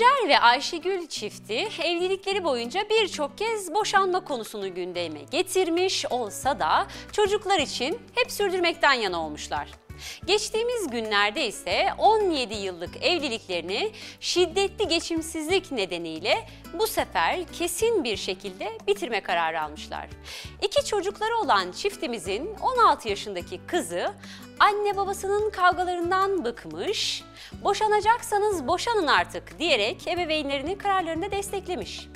Tuncer ve Ayşegül çifti evlilikleri boyunca birçok kez boşanma konusunu gündeme getirmiş olsa da çocuklar için hep sürdürmekten yana olmuşlar. Geçtiğimiz günlerde ise 17 yıllık evliliklerini şiddetli geçimsizlik nedeniyle bu sefer kesin bir şekilde bitirme kararı almışlar. İki çocukları olan çiftimizin 16 yaşındaki kızı anne babasının kavgalarından bıkmış, boşanacaksanız boşanın artık diyerek ebeveynlerini kararlarında desteklemiş.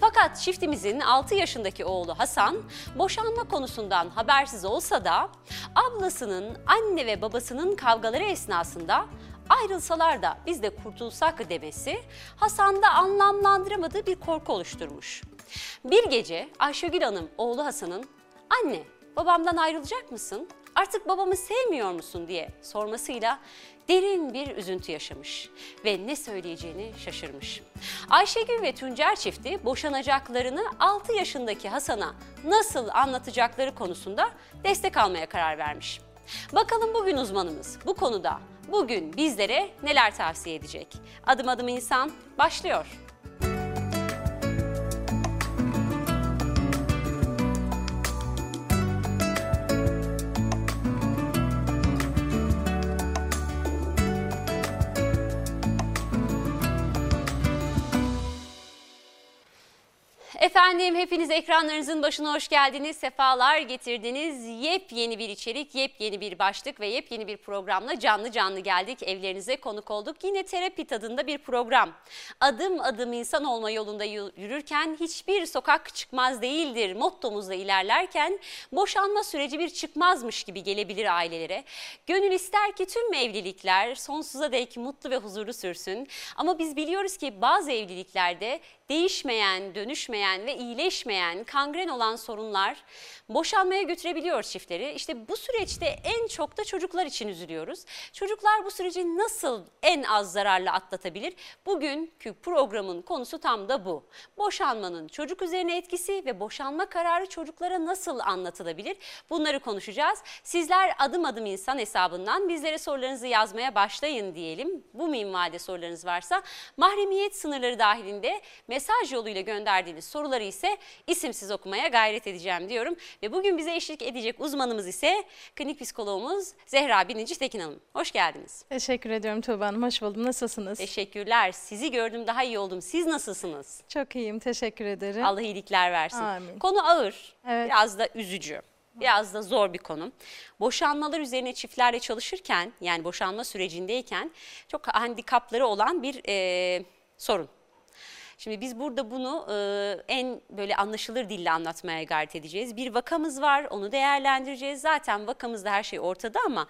Fakat çiftimizin 6 yaşındaki oğlu Hasan boşanma konusundan habersiz olsa da ablasının anne ve babasının kavgaları esnasında ayrılsalar da biz de kurtulsak demesi Hasan'da anlamlandıramadığı bir korku oluşturmuş. Bir gece Ayşegül Hanım oğlu Hasan'ın anne babamdan ayrılacak mısın? Artık babamı sevmiyor musun diye sormasıyla derin bir üzüntü yaşamış ve ne söyleyeceğini şaşırmış. Ayşegül ve Tuncer çifti boşanacaklarını 6 yaşındaki Hasan'a nasıl anlatacakları konusunda destek almaya karar vermiş. Bakalım bugün uzmanımız bu konuda bugün bizlere neler tavsiye edecek? Adım adım insan başlıyor. Efendim hepiniz ekranlarınızın başına hoş geldiniz, sefalar getirdiniz. Yepyeni bir içerik, yepyeni bir başlık ve yepyeni bir programla canlı canlı geldik. Evlerinize konuk olduk. Yine terapi tadında bir program. Adım adım insan olma yolunda yürürken hiçbir sokak çıkmaz değildir mottomuzla ilerlerken boşanma süreci bir çıkmazmış gibi gelebilir ailelere. Gönül ister ki tüm evlilikler sonsuza dek mutlu ve huzurlu sürsün. Ama biz biliyoruz ki bazı evliliklerde değişmeyen, dönüşmeyen ve iyileşmeyen, kangren olan sorunlar boşanmaya götürebiliyor çiftleri. İşte bu süreçte en çok da çocuklar için üzülüyoruz. Çocuklar bu süreci nasıl en az zararla atlatabilir? Bugünkü programın konusu tam da bu. Boşanmanın çocuk üzerine etkisi ve boşanma kararı çocuklara nasıl anlatılabilir? Bunları konuşacağız. Sizler adım adım insan hesabından bizlere sorularınızı yazmaya başlayın diyelim. Bu minvalde sorularınız varsa mahremiyet sınırları dahilinde mesaj yoluyla gönderdiğiniz soruları ise isimsiz okumaya gayret edeceğim diyorum. Ve bugün bize eşlik edecek uzmanımız ise klinik psikologumuz Zehra Bininci Tekin Hanım. Hoş geldiniz. Teşekkür ediyorum Tuğba Hanım. Hoş buldum. Nasılsınız? Teşekkürler. Sizi gördüm daha iyi oldum. Siz nasılsınız? Çok iyiyim. Teşekkür ederim. Allah iyilikler versin. Amin. Konu ağır. Evet. Biraz da üzücü. Biraz da zor bir konu. Boşanmalar üzerine çiftlerle çalışırken yani boşanma sürecindeyken çok handikapları olan bir e, sorun. Şimdi biz burada bunu e, en böyle anlaşılır dille anlatmaya gayret edeceğiz. Bir vakamız var onu değerlendireceğiz. Zaten vakamızda her şey ortada ama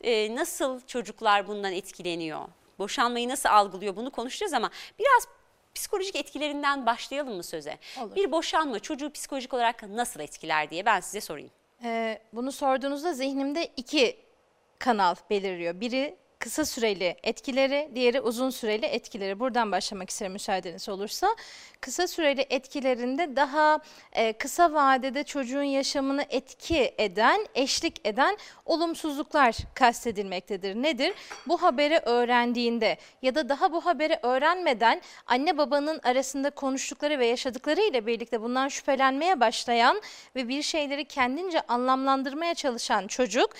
e, nasıl çocuklar bundan etkileniyor? Boşanmayı nasıl algılıyor bunu konuşacağız ama biraz psikolojik etkilerinden başlayalım mı söze? Olur. Bir boşanma çocuğu psikolojik olarak nasıl etkiler diye ben size sorayım. Ee, bunu sorduğunuzda zihnimde iki kanal beliriyor. Biri kısa süreli etkileri, diğeri uzun süreli etkileri. Buradan başlamak isterim müsaadeniz olursa. Kısa süreli etkilerinde daha e, kısa vadede çocuğun yaşamını etki eden, eşlik eden olumsuzluklar kastedilmektedir. Nedir? Bu haberi öğrendiğinde ya da daha bu haberi öğrenmeden anne babanın arasında konuştukları ve yaşadıkları ile birlikte bundan şüphelenmeye başlayan ve bir şeyleri kendince anlamlandırmaya çalışan çocuk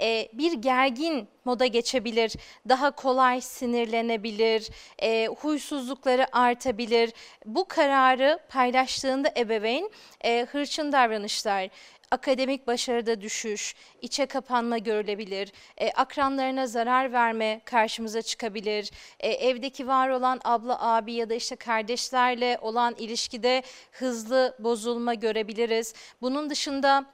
e, bir gergin moda geçebilir, daha kolay sinirlenebilir, e, huysuzlukları artabilir. Bu kararı paylaştığında ebeveyn e, hırçın davranışlar, akademik başarıda düşüş, içe kapanma görülebilir, e, akranlarına zarar verme karşımıza çıkabilir, e, evdeki var olan abla, abi ya da işte kardeşlerle olan ilişkide hızlı bozulma görebiliriz. Bunun dışında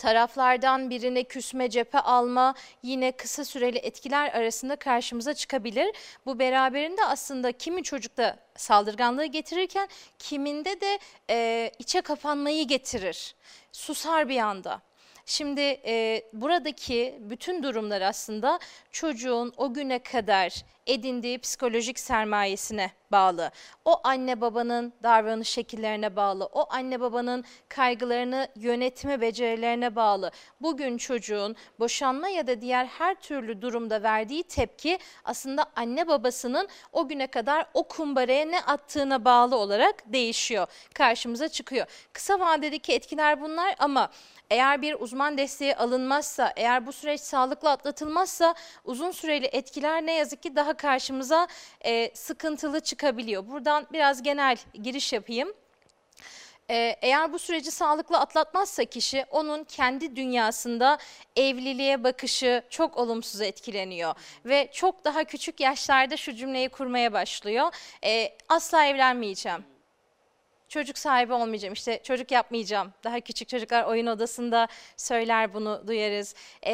taraflardan birine küsme cephe alma yine kısa süreli etkiler arasında karşımıza çıkabilir. Bu beraberinde aslında kimi çocukta saldırganlığı getirirken kiminde de e, içe kapanmayı getirir. Susar bir anda. Şimdi e, buradaki bütün durumlar aslında çocuğun o güne kadar edindiği psikolojik sermayesine bağlı. O anne babanın davranış şekillerine bağlı. O anne babanın kaygılarını yönetme becerilerine bağlı. Bugün çocuğun boşanma ya da diğer her türlü durumda verdiği tepki aslında anne babasının o güne kadar o kumbaraya ne attığına bağlı olarak değişiyor. Karşımıza çıkıyor. Kısa vadedeki etkiler bunlar ama eğer bir uzman desteği alınmazsa, eğer bu süreç sağlıklı atlatılmazsa uzun süreli etkiler ne yazık ki daha karşımıza e, sıkıntılı çıkabiliyor. Buradan biraz genel giriş yapayım. Ee, eğer bu süreci sağlıklı atlatmazsa kişi onun kendi dünyasında evliliğe bakışı çok olumsuz etkileniyor ve çok daha küçük yaşlarda şu cümleyi kurmaya başlıyor. Ee, asla evlenmeyeceğim çocuk sahibi olmayacağım, işte çocuk yapmayacağım. Daha küçük çocuklar oyun odasında söyler bunu duyarız. Ee,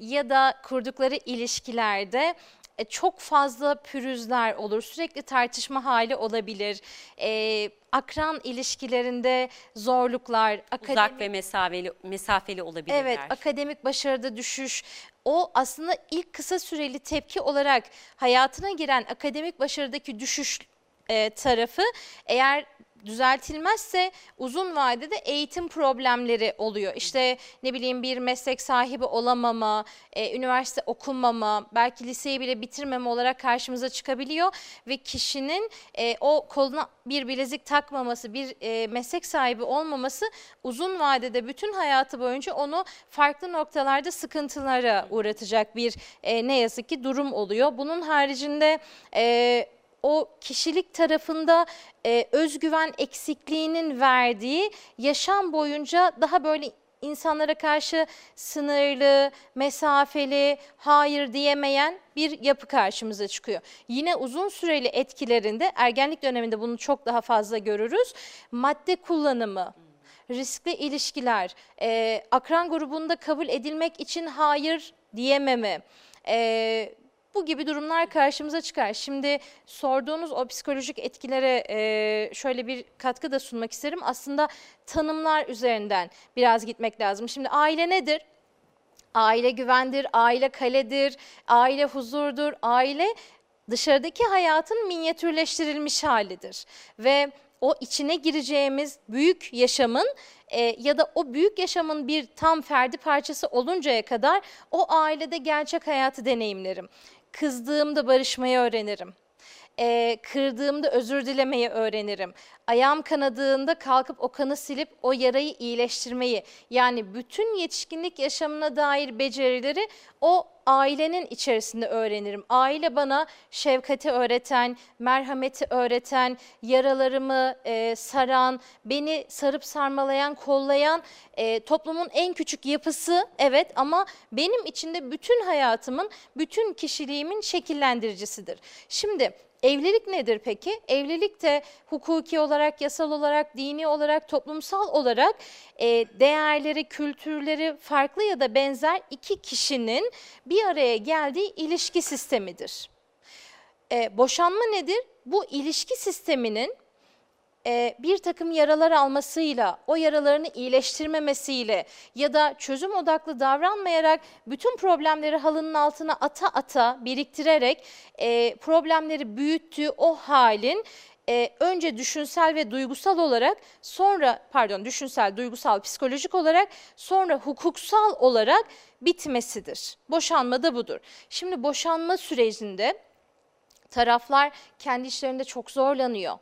ya da kurdukları ilişkilerde e, çok fazla pürüzler olur, sürekli tartışma hali olabilir. Ee, akran ilişkilerinde zorluklar, Uzak ve mesafeli, mesafeli olabilirler. Evet, akademik başarıda düşüş. O aslında ilk kısa süreli tepki olarak hayatına giren akademik başarıdaki düşüş e, tarafı eğer düzeltilmezse uzun vadede eğitim problemleri oluyor. İşte ne bileyim bir meslek sahibi olamama, e, üniversite okumama, belki liseyi bile bitirmeme olarak karşımıza çıkabiliyor ve kişinin e, o koluna bir bilezik takmaması, bir e, meslek sahibi olmaması uzun vadede bütün hayatı boyunca onu farklı noktalarda sıkıntılara uğratacak bir e, ne yazık ki durum oluyor. Bunun haricinde e, o kişilik tarafında e, özgüven eksikliğinin verdiği yaşam boyunca daha böyle insanlara karşı sınırlı, mesafeli, hayır diyemeyen bir yapı karşımıza çıkıyor. Yine uzun süreli etkilerinde ergenlik döneminde bunu çok daha fazla görürüz. Madde kullanımı, riskli ilişkiler, e, akran grubunda kabul edilmek için hayır diyememe, e, bu gibi durumlar karşımıza çıkar. Şimdi sorduğunuz o psikolojik etkilere e, şöyle bir katkı da sunmak isterim. Aslında tanımlar üzerinden biraz gitmek lazım. Şimdi aile nedir? Aile güvendir, aile kaledir, aile huzurdur, aile dışarıdaki hayatın minyatürleştirilmiş halidir. Ve o içine gireceğimiz büyük yaşamın e, ya da o büyük yaşamın bir tam ferdi parçası oluncaya kadar o ailede gerçek hayatı deneyimlerim. Kızdığımda barışmayı öğrenirim. E, kırdığımda özür dilemeyi öğrenirim. Ayağım kanadığında kalkıp o kanı silip o yarayı iyileştirmeyi yani bütün yetişkinlik yaşamına dair becerileri o ailenin içerisinde öğrenirim. Aile bana şefkati öğreten, merhameti öğreten, yaralarımı e, saran, beni sarıp sarmalayan, kollayan e, toplumun en küçük yapısı evet ama benim içinde bütün hayatımın, bütün kişiliğimin şekillendiricisidir. Şimdi Evlilik nedir peki? Evlilik de hukuki olarak, yasal olarak, dini olarak, toplumsal olarak e, değerleri, kültürleri farklı ya da benzer iki kişinin bir araya geldiği ilişki sistemidir. E, boşanma nedir? Bu ilişki sisteminin e, bir takım yaralar almasıyla, o yaralarını iyileştirmemesiyle ya da çözüm odaklı davranmayarak bütün problemleri halının altına ata ata biriktirerek e, problemleri büyüttüğü o halin e, önce düşünsel ve duygusal olarak sonra pardon düşünsel, duygusal, psikolojik olarak sonra hukuksal olarak bitmesidir. Boşanma da budur. Şimdi boşanma sürecinde taraflar kendi işlerinde çok zorlanıyor.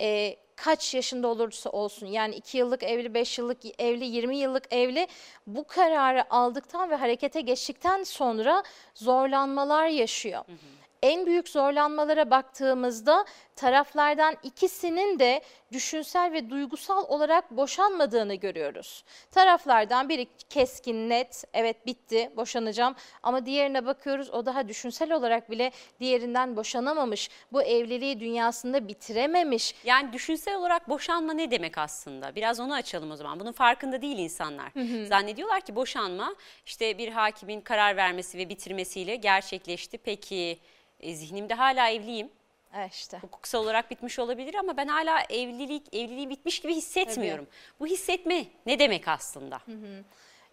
E, kaç yaşında olursa olsun yani 2 yıllık evli, 5 yıllık evli, 20 yıllık evli bu kararı aldıktan ve harekete geçtikten sonra zorlanmalar yaşıyor. Hı hı. En büyük zorlanmalara baktığımızda taraflardan ikisinin de düşünsel ve duygusal olarak boşanmadığını görüyoruz. Taraflardan biri keskin, net, evet bitti, boşanacağım ama diğerine bakıyoruz o daha düşünsel olarak bile diğerinden boşanamamış. Bu evliliği dünyasında bitirememiş. Yani düşünsel olarak boşanma ne demek aslında? Biraz onu açalım o zaman. Bunun farkında değil insanlar. Hı hı. Zannediyorlar ki boşanma işte bir hakimin karar vermesi ve bitirmesiyle gerçekleşti. Peki e, zihnimde hala evliyim. E işte. Hukuksal olarak bitmiş olabilir ama ben hala evlilik evliliği bitmiş gibi hissetmiyorum. Tabii. Bu hissetme ne demek aslında? Hı hı.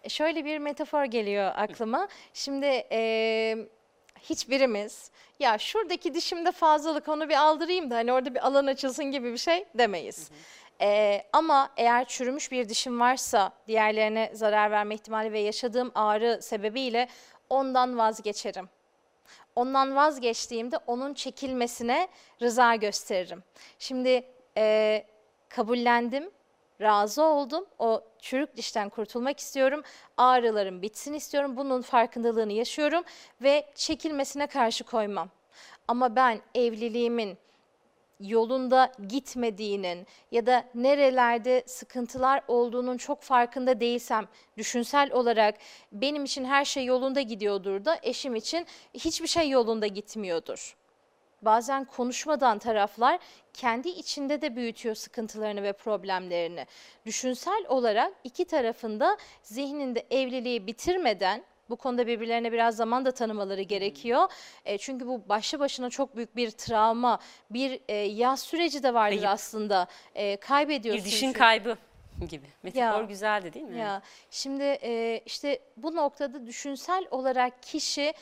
Şöyle bir metafor geliyor aklıma. Şimdi e, hiçbirimiz ya şuradaki dişimde fazlalık onu bir aldırayım da hani orada bir alan açılsın gibi bir şey demeyiz. E, ama eğer çürümüş bir dişim varsa diğerlerine zarar verme ihtimali ve yaşadığım ağrı sebebiyle ondan vazgeçerim. Ondan vazgeçtiğimde onun çekilmesine rıza gösteririm. Şimdi e, kabullendim, razı oldum. O çürük dişten kurtulmak istiyorum. Ağrılarım bitsin istiyorum. Bunun farkındalığını yaşıyorum ve çekilmesine karşı koymam. Ama ben evliliğimin yolunda gitmediğinin ya da nerelerde sıkıntılar olduğunun çok farkında değilsem düşünsel olarak benim için her şey yolunda gidiyordur da eşim için hiçbir şey yolunda gitmiyordur. Bazen konuşmadan taraflar kendi içinde de büyütüyor sıkıntılarını ve problemlerini. Düşünsel olarak iki tarafında zihninde evliliği bitirmeden bu konuda birbirlerine biraz zaman da tanımaları gerekiyor. E, çünkü bu başlı başına çok büyük bir travma, bir e, yaz süreci de vardır Kayıp. aslında. E, kaybediyorsun. Bir dişin çünkü. kaybı gibi. Metafor Ya. güzeldi değil mi? Ya şimdi e, işte bu noktada düşünsel olarak kişi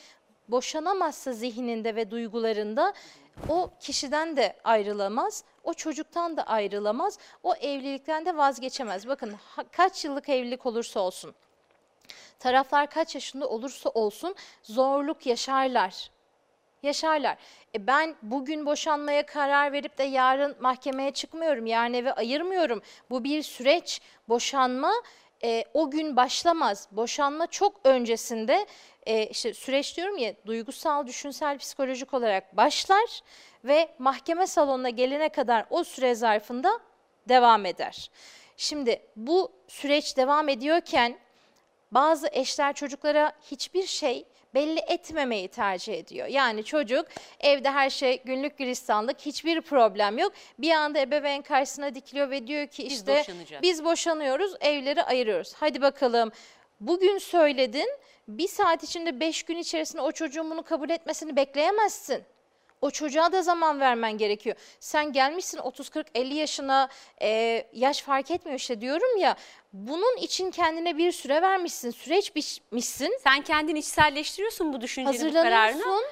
boşanamazsa zihninde ve duygularında o kişiden de ayrılamaz, o çocuktan da ayrılamaz, o evlilikten de vazgeçemez. Bakın kaç yıllık evlilik olursa olsun, taraflar kaç yaşında olursa olsun zorluk yaşarlar. Yaşarlar. E ben bugün boşanmaya karar verip de yarın mahkemeye çıkmıyorum, yarın eve ayırmıyorum. Bu bir süreç. Boşanma e, o gün başlamaz. Boşanma çok öncesinde e, işte süreç diyorum ya duygusal, düşünsel, psikolojik olarak başlar ve mahkeme salonuna gelene kadar o süre zarfında devam eder. Şimdi bu süreç devam ediyorken bazı eşler çocuklara hiçbir şey belli etmemeyi tercih ediyor. Yani çocuk evde her şey günlük gülistanlık, hiçbir problem yok. Bir anda ebeveyn karşısına dikiliyor ve diyor ki Biz işte boşanacağız. biz boşanıyoruz, evleri ayırıyoruz. Hadi bakalım bugün söyledin, bir saat içinde beş gün içerisinde o çocuğun bunu kabul etmesini bekleyemezsin. O çocuğa da zaman vermen gerekiyor. Sen gelmişsin 30 40 50 yaşına e, yaş fark etmiyor işte diyorum ya. Bunun için kendine bir süre vermişsin. Süreç biçmişsin. Sen kendini içselleştiriyorsun bu düşüncenin bu kararına. Hazırlanıyorsun.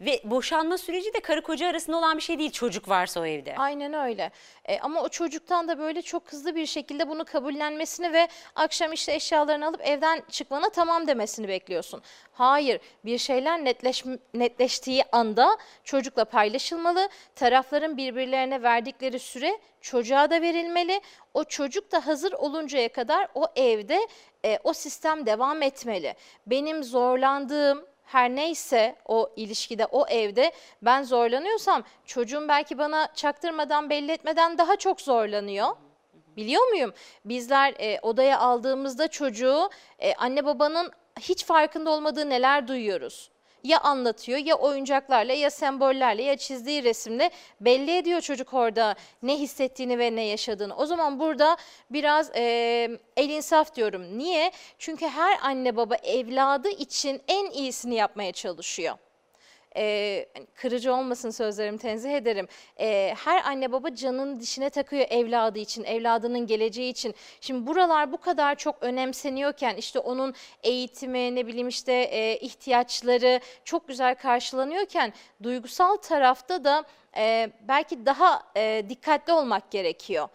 Ve boşanma süreci de karı koca arasında olan bir şey değil çocuk varsa o evde. Aynen öyle. E, ama o çocuktan da böyle çok hızlı bir şekilde bunu kabullenmesini ve akşam işte eşyalarını alıp evden çıkmana tamam demesini bekliyorsun. Hayır, bir şeyler netleş, netleştiği anda çocukla paylaşılmalı. Tarafların birbirlerine verdikleri süre çocuğa da verilmeli. O çocuk da hazır oluncaya kadar o evde e, o sistem devam etmeli. Benim zorlandığım her neyse o ilişkide, o evde ben zorlanıyorsam çocuğum belki bana çaktırmadan, belli etmeden daha çok zorlanıyor. Biliyor muyum? Bizler e, odaya aldığımızda çocuğu e, anne babanın hiç farkında olmadığı neler duyuyoruz. Ya anlatıyor ya oyuncaklarla ya sembollerle ya çizdiği resimle belli ediyor çocuk orada ne hissettiğini ve ne yaşadığını. O zaman burada biraz e, el insaf diyorum. Niye? Çünkü her anne baba evladı için en iyisini yapmaya çalışıyor e, kırıcı olmasın sözlerim tenzih ederim. E, her anne baba canını dişine takıyor evladı için, evladının geleceği için. Şimdi buralar bu kadar çok önemseniyorken işte onun eğitimi ne bileyim işte e, ihtiyaçları çok güzel karşılanıyorken duygusal tarafta da e, belki daha e, dikkatli olmak gerekiyor.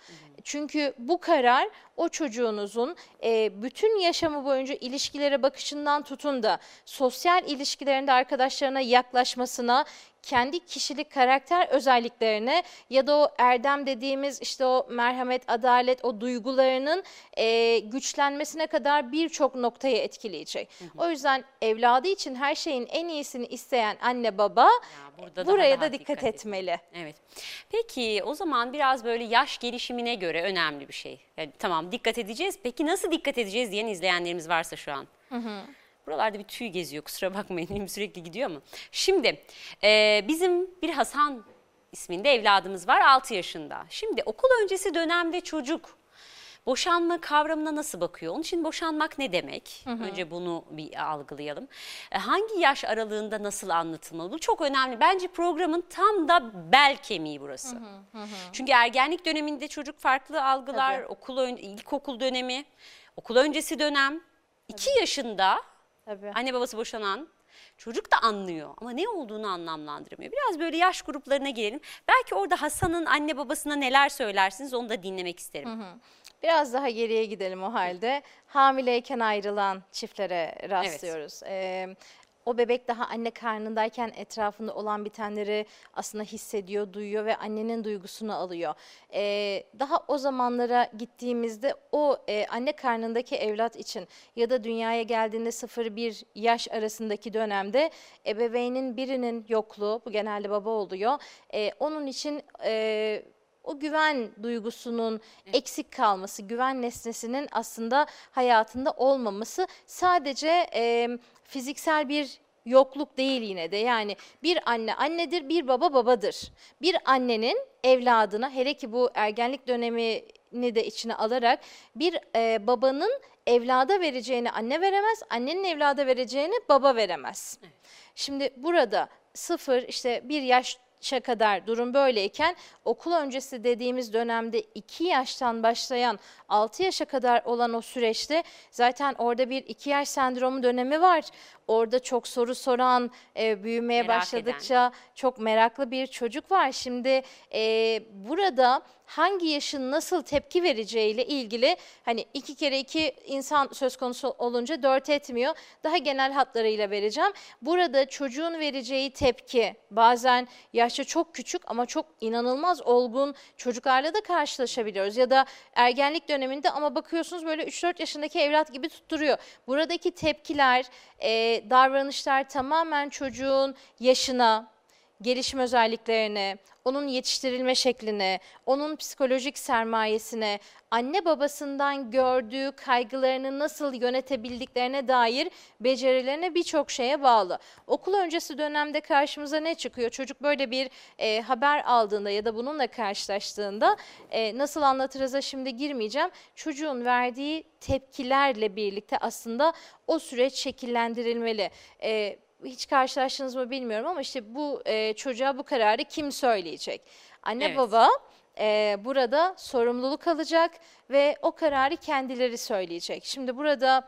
Çünkü bu karar o çocuğunuzun e, bütün yaşamı boyunca ilişkilere bakışından tutun da sosyal ilişkilerinde arkadaşlarına yaklaşmasına, kendi kişilik karakter özelliklerine ya da o erdem dediğimiz işte o merhamet, adalet, o duygularının e, güçlenmesine kadar birçok noktayı etkileyecek. O yüzden evladı için her şeyin en iyisini isteyen anne baba Ya buraya daha da dikkat, dikkat etmeli. Evet. Peki o zaman biraz böyle yaş gelişimine göre önemli bir şey. Yani tamam dikkat edeceğiz. Peki nasıl dikkat edeceğiz diyen izleyenlerimiz varsa şu an. Buralarda bir tüy geziyor kusura bakmayın elim sürekli gidiyor mu? Şimdi e, bizim bir Hasan isminde evladımız var 6 yaşında. Şimdi okul öncesi dönemde çocuk boşanma kavramına nasıl bakıyor? Onun için boşanmak ne demek? Önce bunu bir algılayalım. E, hangi yaş aralığında nasıl anlatılmalı? Bu çok önemli. Bence programın tam da bel kemiği burası. Çünkü ergenlik döneminde çocuk farklı algılar, Tabii. okul ilkokul dönemi, okul öncesi dönem, 2 yaşında Tabii. anne babası boşanan çocuk da anlıyor ama ne olduğunu anlamlandıramıyor. Biraz böyle yaş gruplarına gelelim. Belki orada Hasan'ın anne babasına neler söylersiniz onu da dinlemek isterim. Biraz daha geriye gidelim o halde. Hamileyken ayrılan çiftlere rastlıyoruz. Ee, o bebek daha anne karnındayken etrafında olan bitenleri aslında hissediyor, duyuyor ve annenin duygusunu alıyor. Ee, daha o zamanlara gittiğimizde o e, anne karnındaki evlat için ya da dünyaya geldiğinde 0-1 yaş arasındaki dönemde ebeveynin birinin yokluğu, bu genelde baba oluyor. Ee, onun için e, o güven duygusunun eksik kalması, güven nesnesinin aslında hayatında olmaması sadece e, fiziksel bir yokluk değil yine de yani bir anne annedir, bir baba babadır. Bir annenin evladına hele ki bu ergenlik dönemini de içine alarak bir e, babanın evlada vereceğini anne veremez, annenin evlada vereceğini baba veremez. Şimdi burada sıfır işte bir yaşa kadar durum böyleyken okul öncesi dediğimiz dönemde 2 yaştan başlayan 6 yaşa kadar olan o süreçte zaten orada bir 2 yaş sendromu dönemi var. Orada çok soru soran, e, büyümeye Merak başladıkça çok meraklı bir çocuk var. Şimdi e, burada hangi yaşın nasıl tepki vereceğiyle ilgili hani iki kere iki insan söz konusu olunca dört etmiyor. Daha genel hatlarıyla vereceğim. Burada çocuğun vereceği tepki bazen yaşça çok küçük ama çok inanılmaz olgun çocuklarla da karşılaşabiliyoruz. Ya da ergenlik döneminde ama bakıyorsunuz böyle 3-4 yaşındaki evlat gibi tutturuyor. Buradaki tepkiler, e, davranışlar tamamen çocuğun yaşına, gelişim özelliklerine, onun yetiştirilme şekline, onun psikolojik sermayesine, anne babasından gördüğü kaygılarını nasıl yönetebildiklerine dair becerilerine birçok şeye bağlı. Okul öncesi dönemde karşımıza ne çıkıyor? Çocuk böyle bir e, haber aldığında ya da bununla karşılaştığında e, nasıl anlatırıza şimdi girmeyeceğim. Çocuğun verdiği tepkilerle birlikte aslında o süreç şekillendirilmeli. E, hiç karşılaştınız mı bilmiyorum ama işte bu e, çocuğa bu kararı kim söyleyecek? Anne Evet. baba e, burada sorumluluk alacak ve o kararı kendileri söyleyecek. Şimdi burada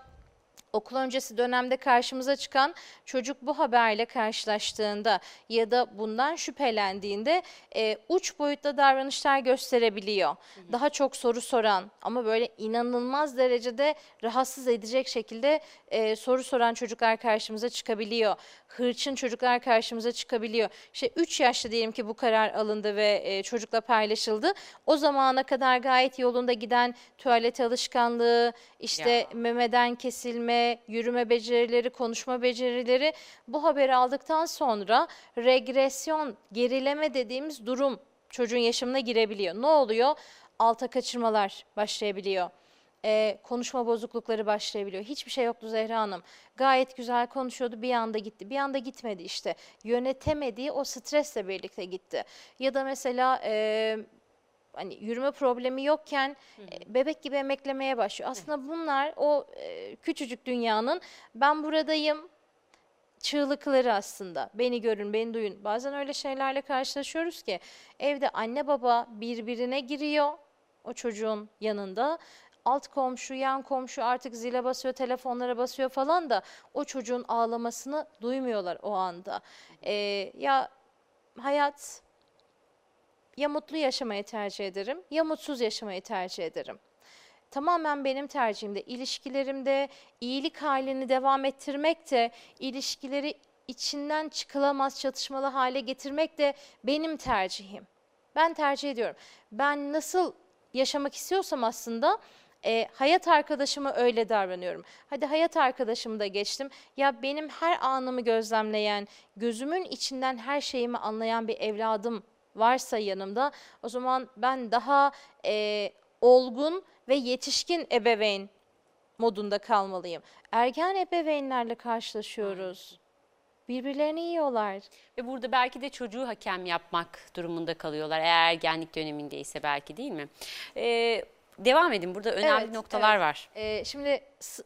okul öncesi dönemde karşımıza çıkan çocuk bu haberle karşılaştığında ya da bundan şüphelendiğinde e, uç boyutta davranışlar gösterebiliyor. Daha çok soru soran ama böyle inanılmaz derecede rahatsız edecek şekilde e, soru soran çocuklar karşımıza çıkabiliyor. Hırçın çocuklar karşımıza çıkabiliyor. İşte 3 yaşta diyelim ki bu karar alındı ve e, çocukla paylaşıldı. O zamana kadar gayet yolunda giden tuvalet alışkanlığı, işte Ya. memeden kesilme, yürüme becerileri, konuşma becerileri bu haberi aldıktan sonra regresyon, gerileme dediğimiz durum çocuğun yaşamına girebiliyor. Ne oluyor? Alta kaçırmalar başlayabiliyor. Ee, konuşma bozuklukları başlayabiliyor. Hiçbir şey yoktu Zehra Hanım. Gayet güzel konuşuyordu bir anda gitti. Bir anda gitmedi işte. Yönetemediği o stresle birlikte gitti. Ya da mesela e, hani yürüme problemi yokken e, bebek gibi emeklemeye başlıyor. Aslında bunlar o e, küçücük dünyanın ben buradayım çığlıkları aslında. Beni görün, beni duyun. Bazen öyle şeylerle karşılaşıyoruz ki evde anne baba birbirine giriyor o çocuğun yanında. Alt komşu, yan komşu artık zile basıyor, telefonlara basıyor falan da o çocuğun ağlamasını duymuyorlar o anda. E, ya hayat ya mutlu yaşamayı tercih ederim ya mutsuz yaşamayı tercih ederim. Tamamen benim tercihimde. İlişkilerimde iyilik halini devam ettirmek de, ilişkileri içinden çıkılamaz çatışmalı hale getirmek de benim tercihim. Ben tercih ediyorum. Ben nasıl yaşamak istiyorsam aslında e, hayat arkadaşıma öyle davranıyorum. Hadi hayat arkadaşımı da geçtim. Ya benim her anımı gözlemleyen, gözümün içinden her şeyimi anlayan bir evladım varsa yanımda o zaman ben daha e, olgun ve yetişkin ebeveyn modunda kalmalıyım. Ergen ebeveynlerle karşılaşıyoruz. Birbirlerini yiyorlar. Ve burada belki de çocuğu hakem yapmak durumunda kalıyorlar. Eğer ergenlik dönemindeyse belki değil mi? Ee, devam edin. Burada önemli Evet, noktalar evet. var. Ee, şimdi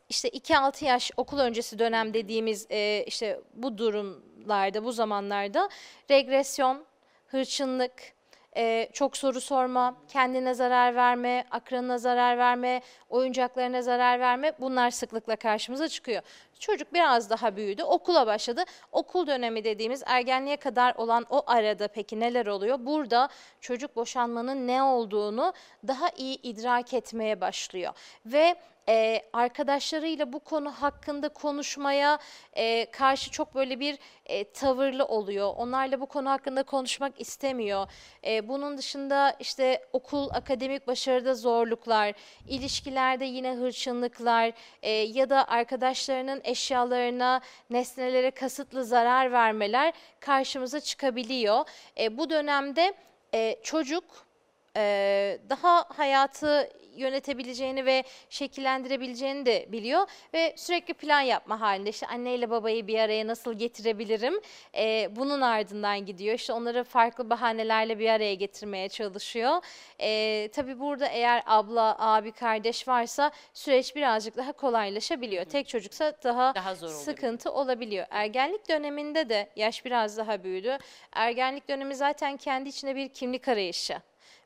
işte 2-6 yaş okul öncesi dönem dediğimiz e, işte bu durumlarda, bu zamanlarda regresyon, hırçınlık, e, çok soru sorma, kendine zarar verme, akranına zarar verme, oyuncaklarına zarar verme bunlar sıklıkla karşımıza çıkıyor. Çocuk biraz daha büyüdü, okula başladı. Okul dönemi dediğimiz ergenliğe kadar olan o arada peki neler oluyor? Burada çocuk boşanmanın ne olduğunu daha iyi idrak etmeye başlıyor ve e, arkadaşlarıyla bu konu hakkında konuşmaya e, karşı çok böyle bir e, tavırlı oluyor. Onlarla bu konu hakkında konuşmak istemiyor. E, bunun dışında işte okul, akademik başarıda zorluklar, ilişkilerde yine hırçınlıklar e, ya da arkadaşlarının eşyalarına, nesnelere kasıtlı zarar vermeler karşımıza çıkabiliyor. E, bu dönemde e, çocuk e, daha hayatı yönetebileceğini ve şekillendirebileceğini de biliyor ve sürekli plan yapma halinde işte anneyle babayı bir araya nasıl getirebilirim e, bunun ardından gidiyor işte onları farklı bahanelerle bir araya getirmeye çalışıyor. E, tabii burada eğer abla, abi, kardeş varsa süreç birazcık daha kolaylaşabiliyor. Tek çocuksa daha, Daha zor olabilir. sıkıntı olabiliyor. Ergenlik döneminde de yaş biraz daha büyüdü. Ergenlik dönemi zaten kendi içinde bir kimlik arayışı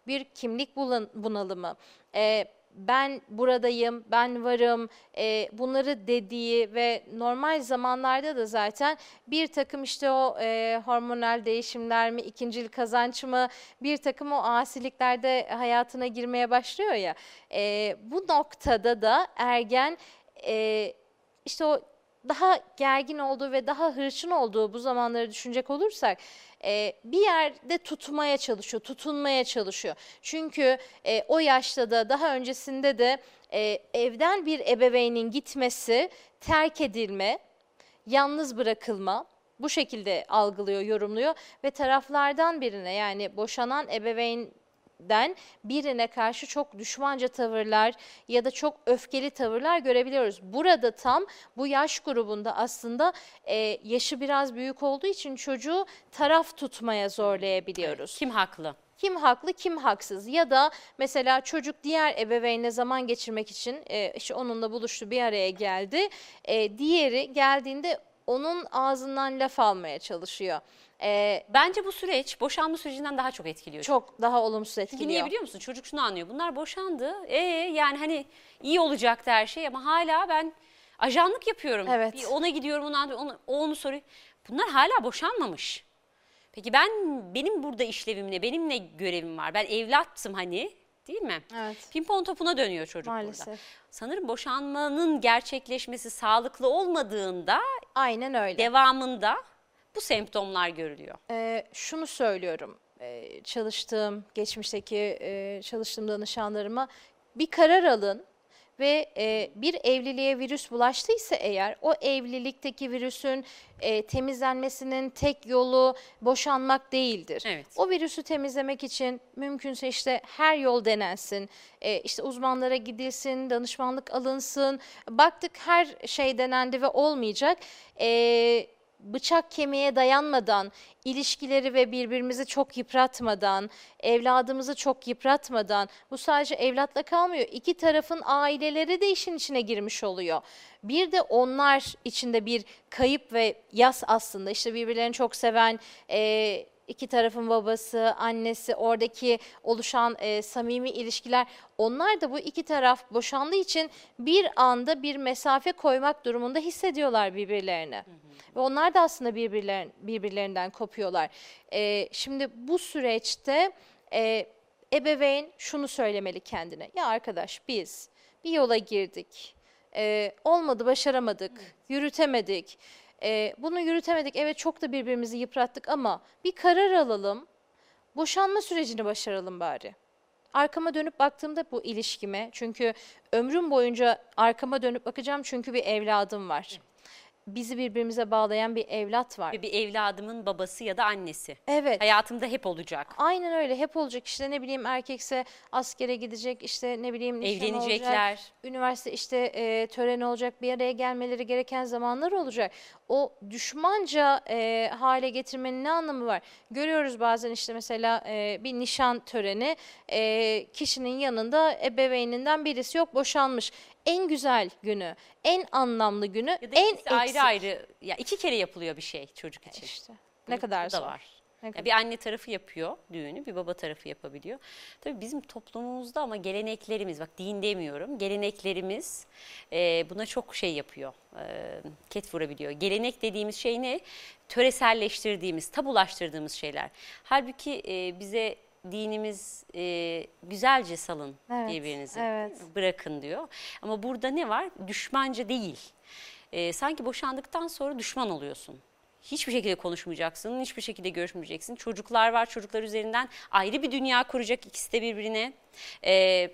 bir kimlik bunalımı, e, ben buradayım, ben varım, e, bunları dediği ve normal zamanlarda da zaten bir takım işte o e, hormonal değişimler mi, ikincil kazanç mı, bir takım o asiliklerde hayatına girmeye başlıyor ya. E, bu noktada da ergen e, işte o daha gergin olduğu ve daha hırçın olduğu bu zamanları düşünecek olursak e, bir yerde tutmaya çalışıyor, tutunmaya çalışıyor. Çünkü e, o yaşta da daha öncesinde de e, evden bir ebeveynin gitmesi, terk edilme, yalnız bırakılma bu şekilde algılıyor, yorumluyor ve taraflardan birine yani boşanan ebeveyn birine karşı çok düşmanca tavırlar ya da çok öfkeli tavırlar görebiliyoruz. Burada tam bu yaş grubunda aslında e, yaşı biraz büyük olduğu için çocuğu taraf tutmaya zorlayabiliyoruz. Kim haklı? Kim haklı, kim haksız ya da mesela çocuk diğer ebeveynle zaman geçirmek için e, işte onunla buluştu, bir araya geldi. E, diğeri geldiğinde onun ağzından laf almaya çalışıyor. E, Bence bu süreç boşanma sürecinden daha çok etkiliyor. çok daha olumsuz Çünkü etkiliyor. niye biliyor musun? Çocuk şunu anlıyor. Bunlar boşandı. E yani hani iyi olacaktı her şey ama hala ben ajanlık yapıyorum. Evet. Bir ona gidiyorum ona, ona o onu soruyor. Bunlar hala boşanmamış. Peki ben benim burada işlevim ne? Benim ne görevim var? Ben evlattım hani değil mi? Evet. Pimpon topuna dönüyor çocuk burada. Maalesef. Sanırım boşanmanın gerçekleşmesi sağlıklı olmadığında Aynen öyle. devamında bu semptomlar görülüyor. Ee, şunu söylüyorum ee, çalıştığım, geçmişteki e, çalıştığım danışanlarıma bir karar alın ve e, bir evliliğe virüs bulaştıysa eğer o evlilikteki virüsün e, temizlenmesinin tek yolu boşanmak değildir. Evet. O virüsü temizlemek için mümkünse işte her yol denensin, e, işte uzmanlara gidilsin, danışmanlık alınsın. Baktık her şey denendi ve olmayacak. E, bıçak kemiğe dayanmadan, ilişkileri ve birbirimizi çok yıpratmadan, evladımızı çok yıpratmadan, bu sadece evlatla kalmıyor. İki tarafın aileleri de işin içine girmiş oluyor. Bir de onlar içinde bir kayıp ve yas aslında. İşte birbirlerini çok seven, e, iki tarafın babası, annesi, oradaki oluşan e, samimi ilişkiler, onlar da bu iki taraf boşandığı için bir anda bir mesafe koymak durumunda hissediyorlar birbirlerine. Ve onlar da aslında birbirler, birbirlerinden kopuyorlar. E, şimdi bu süreçte e, ebeveyn şunu söylemeli kendine. Ya arkadaş biz bir yola girdik. E, olmadı, başaramadık, yürütemedik. E, bunu yürütemedik. Evet çok da birbirimizi yıprattık ama bir karar alalım. Boşanma sürecini başaralım bari. Arkama dönüp baktığımda bu ilişkime çünkü ömrüm boyunca arkama dönüp bakacağım çünkü bir evladım var. Bizi birbirimize bağlayan bir evlat var. Bir evladımın babası ya da annesi. Evet. Hayatımda hep olacak. Aynen öyle hep olacak işte ne bileyim erkekse askere gidecek işte ne bileyim nişan olacak. Evlenecekler. Üniversite işte e, töreni olacak bir araya gelmeleri gereken zamanlar olacak. O düşmanca e, hale getirmenin ne anlamı var? Görüyoruz bazen işte mesela e, bir nişan töreni e, kişinin yanında ebeveyninden birisi yok boşanmış. En güzel günü, en anlamlı günü, Ya da en ikisi ayrı eksik. ayrı ya iki kere yapılıyor bir şey çocuk için. İşte ne kadar da zor. var. Ne Ya kadar- bir anne tarafı yapıyor düğünü, bir baba tarafı yapabiliyor. Tabii bizim toplumumuzda ama geleneklerimiz, bak din demiyorum, geleneklerimiz e, buna çok şey yapıyor, e, ket vurabiliyor. Gelenek dediğimiz şey ne? Töreselleştirdiğimiz, tabulaştırdığımız şeyler. Halbuki e, bize dinimiz e, güzelce salın Evet, birbirinizi, evet. bırakın diyor. Ama burada ne var? Düşmanca değil. E, sanki boşandıktan sonra düşman oluyorsun. Hiçbir şekilde konuşmayacaksın, hiçbir şekilde görüşmeyeceksin. Çocuklar var, çocuklar üzerinden ayrı bir dünya kuracak ikisi de birbirine. E,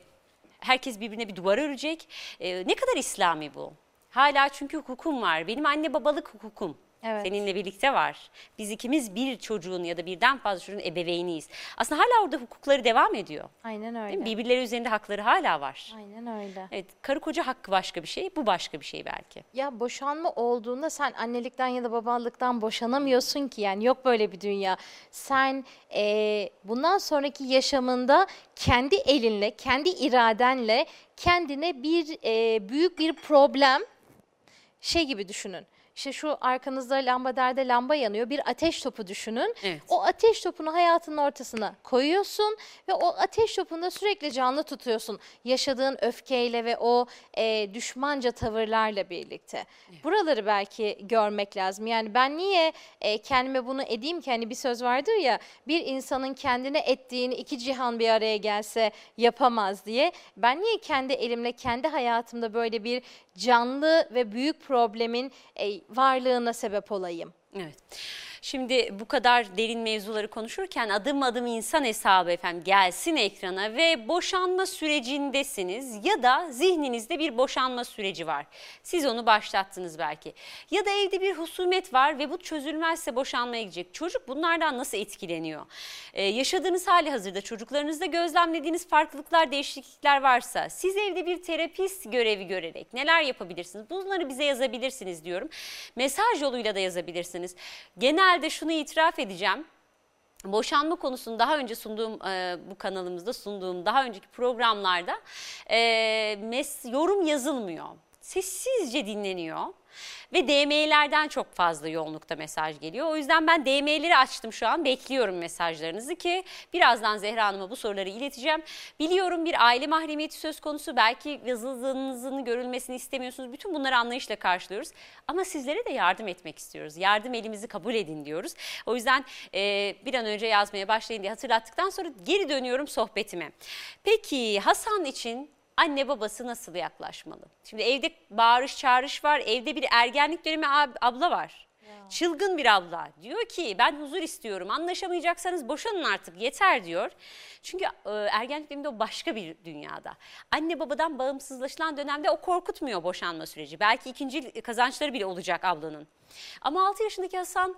herkes birbirine bir duvar örecek. E, ne kadar İslami bu? Hala çünkü hukukum var. Benim anne babalık hukukum. Evet. Seninle birlikte var. Biz ikimiz bir çocuğun ya da birden fazla çocuğun ebeveyniyiz. Aslında hala orada hukukları devam ediyor. Aynen Değil öyle. mi? Birbirleri üzerinde hakları hala var. Aynen öyle. Evet, karı koca hakkı başka bir şey, bu başka bir şey belki. Ya boşanma olduğunda sen annelikten ya da babalıktan boşanamıyorsun ki yani yok böyle bir dünya. Sen eee, bundan sonraki yaşamında kendi elinle, kendi iradenle kendine bir eee, büyük bir problem şey gibi düşünün. İşte şu arkanızda lambaderde lamba yanıyor. Bir ateş topu düşünün. Evet. O ateş topunu hayatının ortasına koyuyorsun ve o ateş topunu da sürekli canlı tutuyorsun. Yaşadığın öfkeyle ve o e, düşmanca tavırlarla birlikte. Buraları belki görmek lazım. Yani ben niye e, kendime bunu edeyim ki? Hani bir söz vardır ya bir insanın kendine ettiğini iki cihan bir araya gelse yapamaz diye. Ben niye kendi elimle kendi hayatımda böyle bir canlı ve büyük problemin e, varlığına sebep olayım? Evet. Şimdi bu kadar derin mevzuları konuşurken adım adım insan hesabı efendim gelsin ekrana ve boşanma sürecindesiniz ya da zihninizde bir boşanma süreci var. Siz onu başlattınız belki. Ya da evde bir husumet var ve bu çözülmezse boşanmaya gidecek. Çocuk bunlardan nasıl etkileniyor? Ee, yaşadığınız hali hazırda çocuklarınızda gözlemlediğiniz farklılıklar, değişiklikler varsa siz evde bir terapist görevi görerek neler yapabilirsiniz? Bunları bize yazabilirsiniz diyorum. Mesaj yoluyla da yazabilirsiniz. Genelde şunu itiraf edeceğim. Boşanma konusunu daha önce sunduğum e, bu kanalımızda sunduğum daha önceki programlarda e, mes- yorum yazılmıyor. Sessizce dinleniyor ve DM'lerden çok fazla yoğunlukta mesaj geliyor. O yüzden ben DM'leri açtım şu an bekliyorum mesajlarınızı ki birazdan Zehra Hanım'a bu soruları ileteceğim. Biliyorum bir aile mahremiyeti söz konusu belki yazıldığınızın görülmesini istemiyorsunuz. Bütün bunları anlayışla karşılıyoruz ama sizlere de yardım etmek istiyoruz. Yardım elimizi kabul edin diyoruz. O yüzden e, bir an önce yazmaya başlayın diye hatırlattıktan sonra geri dönüyorum sohbetime. Peki Hasan için anne babası nasıl yaklaşmalı? Şimdi evde bağırış çağırış var, evde bir ergenlik dönemi ab- abla var. Çılgın bir abla diyor ki ben huzur istiyorum anlaşamayacaksanız boşanın artık yeter diyor. Çünkü e, ergenlik döneminde o başka bir dünyada. Anne babadan bağımsızlaşılan dönemde o korkutmuyor boşanma süreci. Belki ikinci kazançları bile olacak ablanın. Ama 6 yaşındaki Hasan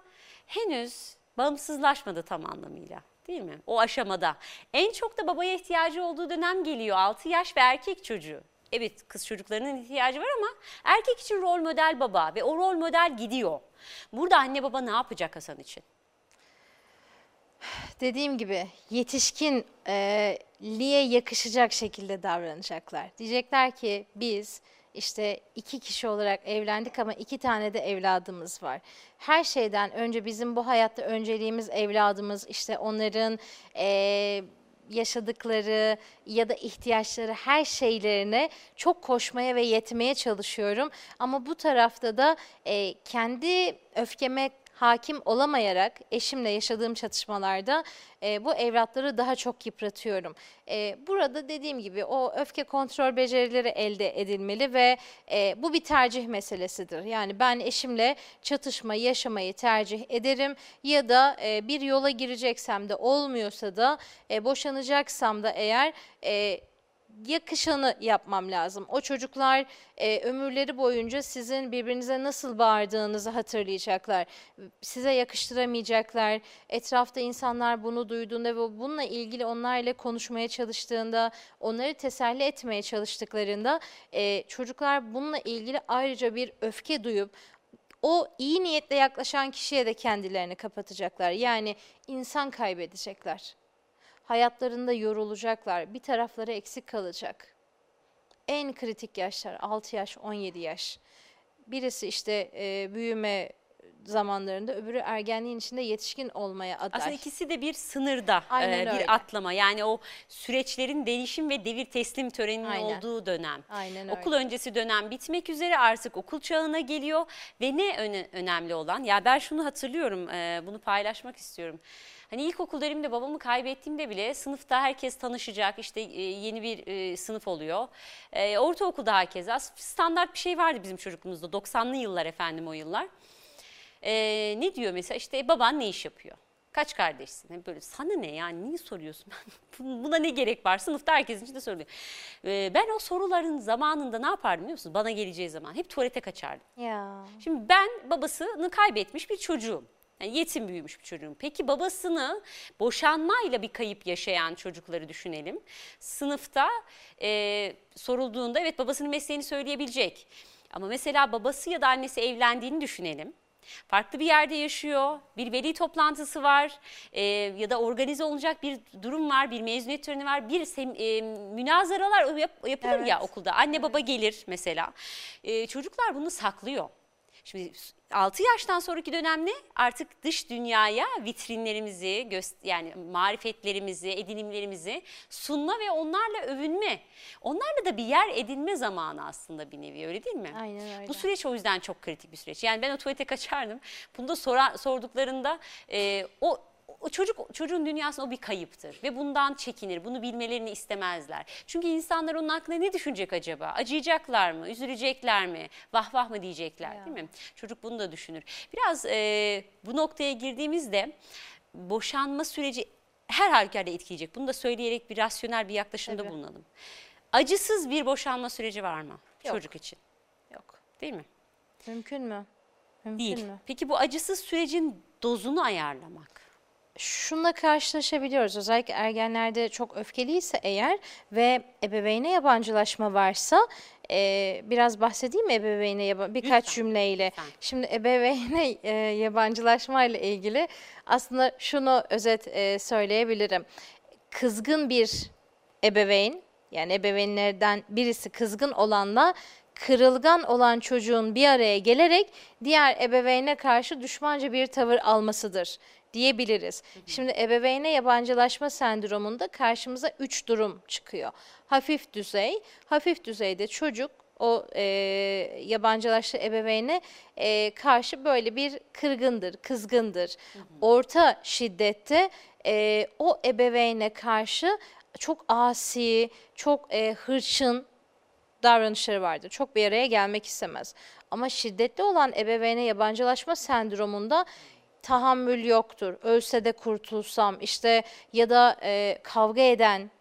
henüz bağımsızlaşmadı tam anlamıyla. Değil mi? O aşamada. En çok da babaya ihtiyacı olduğu dönem geliyor. 6 yaş ve erkek çocuğu. Evet kız çocuklarının ihtiyacı var ama erkek için rol model baba ve o rol model gidiyor. Burada anne baba ne yapacak Hasan için? dediğim gibi yetişkin e, liye yakışacak şekilde davranacaklar. Diyecekler ki biz işte iki kişi olarak evlendik ama iki tane de evladımız var. Her şeyden önce bizim bu hayatta önceliğimiz evladımız işte onların e, yaşadıkları ya da ihtiyaçları her şeylerine çok koşmaya ve yetmeye çalışıyorum. Ama bu tarafta da e, kendi öfkeme hakim olamayarak eşimle yaşadığım çatışmalarda e, bu evlatları daha çok yıpratıyorum. E, burada dediğim gibi o öfke kontrol becerileri elde edilmeli ve e, bu bir tercih meselesidir. Yani ben eşimle çatışma yaşamayı tercih ederim ya da e, bir yola gireceksem de olmuyorsa da e, boşanacaksam da eğer e, yakışanı yapmam lazım. O çocuklar e, ömürleri boyunca sizin birbirinize nasıl bağırdığınızı hatırlayacaklar. Size yakıştıramayacaklar. Etrafta insanlar bunu duyduğunda ve bununla ilgili onlarla konuşmaya çalıştığında, onları teselli etmeye çalıştıklarında e, çocuklar bununla ilgili ayrıca bir öfke duyup o iyi niyetle yaklaşan kişiye de kendilerini kapatacaklar. Yani insan kaybedecekler. Hayatlarında yorulacaklar. Bir tarafları eksik kalacak. En kritik yaşlar 6 yaş, 17 yaş. Birisi işte e, büyüme zamanlarında, öbürü ergenliğin içinde yetişkin olmaya aday. Aslında ikisi de bir sınırda Aynen e, bir öyle. atlama. Yani o süreçlerin değişim ve devir teslim töreninin Aynen. olduğu dönem. Aynen öyle. Okul öncesi dönem bitmek üzere artık okul çağına geliyor ve ne öne- önemli olan ya ben şunu hatırlıyorum e, bunu paylaşmak istiyorum. Hani ilkokul döneminde babamı kaybettiğimde bile sınıfta herkes tanışacak işte e, yeni bir e, sınıf oluyor. E, ortaokulda herkese standart bir şey vardı bizim çocukluğumuzda 90'lı yıllar efendim o yıllar. E, ne diyor mesela işte baban ne iş yapıyor? Kaç kardeşsin? Hep böyle sana ne yani niye soruyorsun? Buna ne gerek var? Sınıfta herkesin içinde soruluyor. Ee, ben o soruların zamanında ne yapardım biliyor musun? Bana geleceği zaman hep tuvalete kaçardım. Ya. Şimdi ben babasını kaybetmiş bir çocuğum. Yani yetim büyümüş bir çocuğum. Peki babasını boşanmayla bir kayıp yaşayan çocukları düşünelim. Sınıfta e, sorulduğunda evet babasının mesleğini söyleyebilecek. Ama mesela babası ya da annesi evlendiğini düşünelim. Farklı bir yerde yaşıyor, bir veli toplantısı var e, ya da organize olacak bir durum var, bir mezuniyet töreni var, bir sem- e, münazaralar yap- yapılır Evet. ya okulda. Anne baba gelir mesela. E, çocuklar bunu saklıyor. Şimdi 6 yaştan sonraki dönem ne? Artık dış dünyaya vitrinlerimizi, yani marifetlerimizi, edinimlerimizi sunma ve onlarla övünme. Onlarla da bir yer edinme zamanı aslında bir nevi öyle değil mi? Aynen öyle. Bu süreç o yüzden çok kritik bir süreç. Yani ben o tuvalete kaçardım. Bunu da sora, sorduklarında e, o o çocuk çocuğun dünyasında o bir kayıptır ve bundan çekinir. Bunu bilmelerini istemezler. Çünkü insanlar onun hakkında ne düşünecek acaba? Acıyacaklar mı? Üzülecekler mi? Vah vah mı diyecekler Ya. değil mi? Çocuk bunu da düşünür. Biraz e, bu noktaya girdiğimizde boşanma süreci her halükarda etkileyecek. Bunu da söyleyerek bir rasyonel bir yaklaşımda Tabii. bulunalım. Acısız bir boşanma süreci var mı Yok. çocuk için? Yok. Değil mi? Mümkün mü? Mümkün Değil. mü? Peki bu acısız sürecin dozunu ayarlamak. Şunla karşılaşabiliyoruz. Özellikle ergenlerde çok öfkeliyse eğer ve ebeveyne yabancılaşma varsa e, biraz bahsedeyim mi ebeveyne yaba- birkaç Lütfen, cümleyle. lütfen. Şimdi ebeveyne e, yabancılaşma ile ilgili aslında şunu özet e, söyleyebilirim. Kızgın bir ebeveyn yani ebeveynlerden birisi kızgın olanla kırılgan olan çocuğun bir araya gelerek diğer ebeveyne karşı düşmanca bir tavır almasıdır diyebiliriz. Şimdi ebeveyne yabancılaşma sendromunda karşımıza üç durum çıkıyor. Hafif düzey, hafif düzeyde çocuk o e, yabancılaştığı ebeveyne e, karşı böyle bir kırgındır, kızgındır. Orta şiddette e, o ebeveyne karşı çok asi, çok e, hırçın davranışları vardır. Çok bir araya gelmek istemez. Ama şiddetli olan ebeveyne yabancılaşma sendromunda tahammül yoktur. Ölse de kurtulsam işte ya da e, kavga eden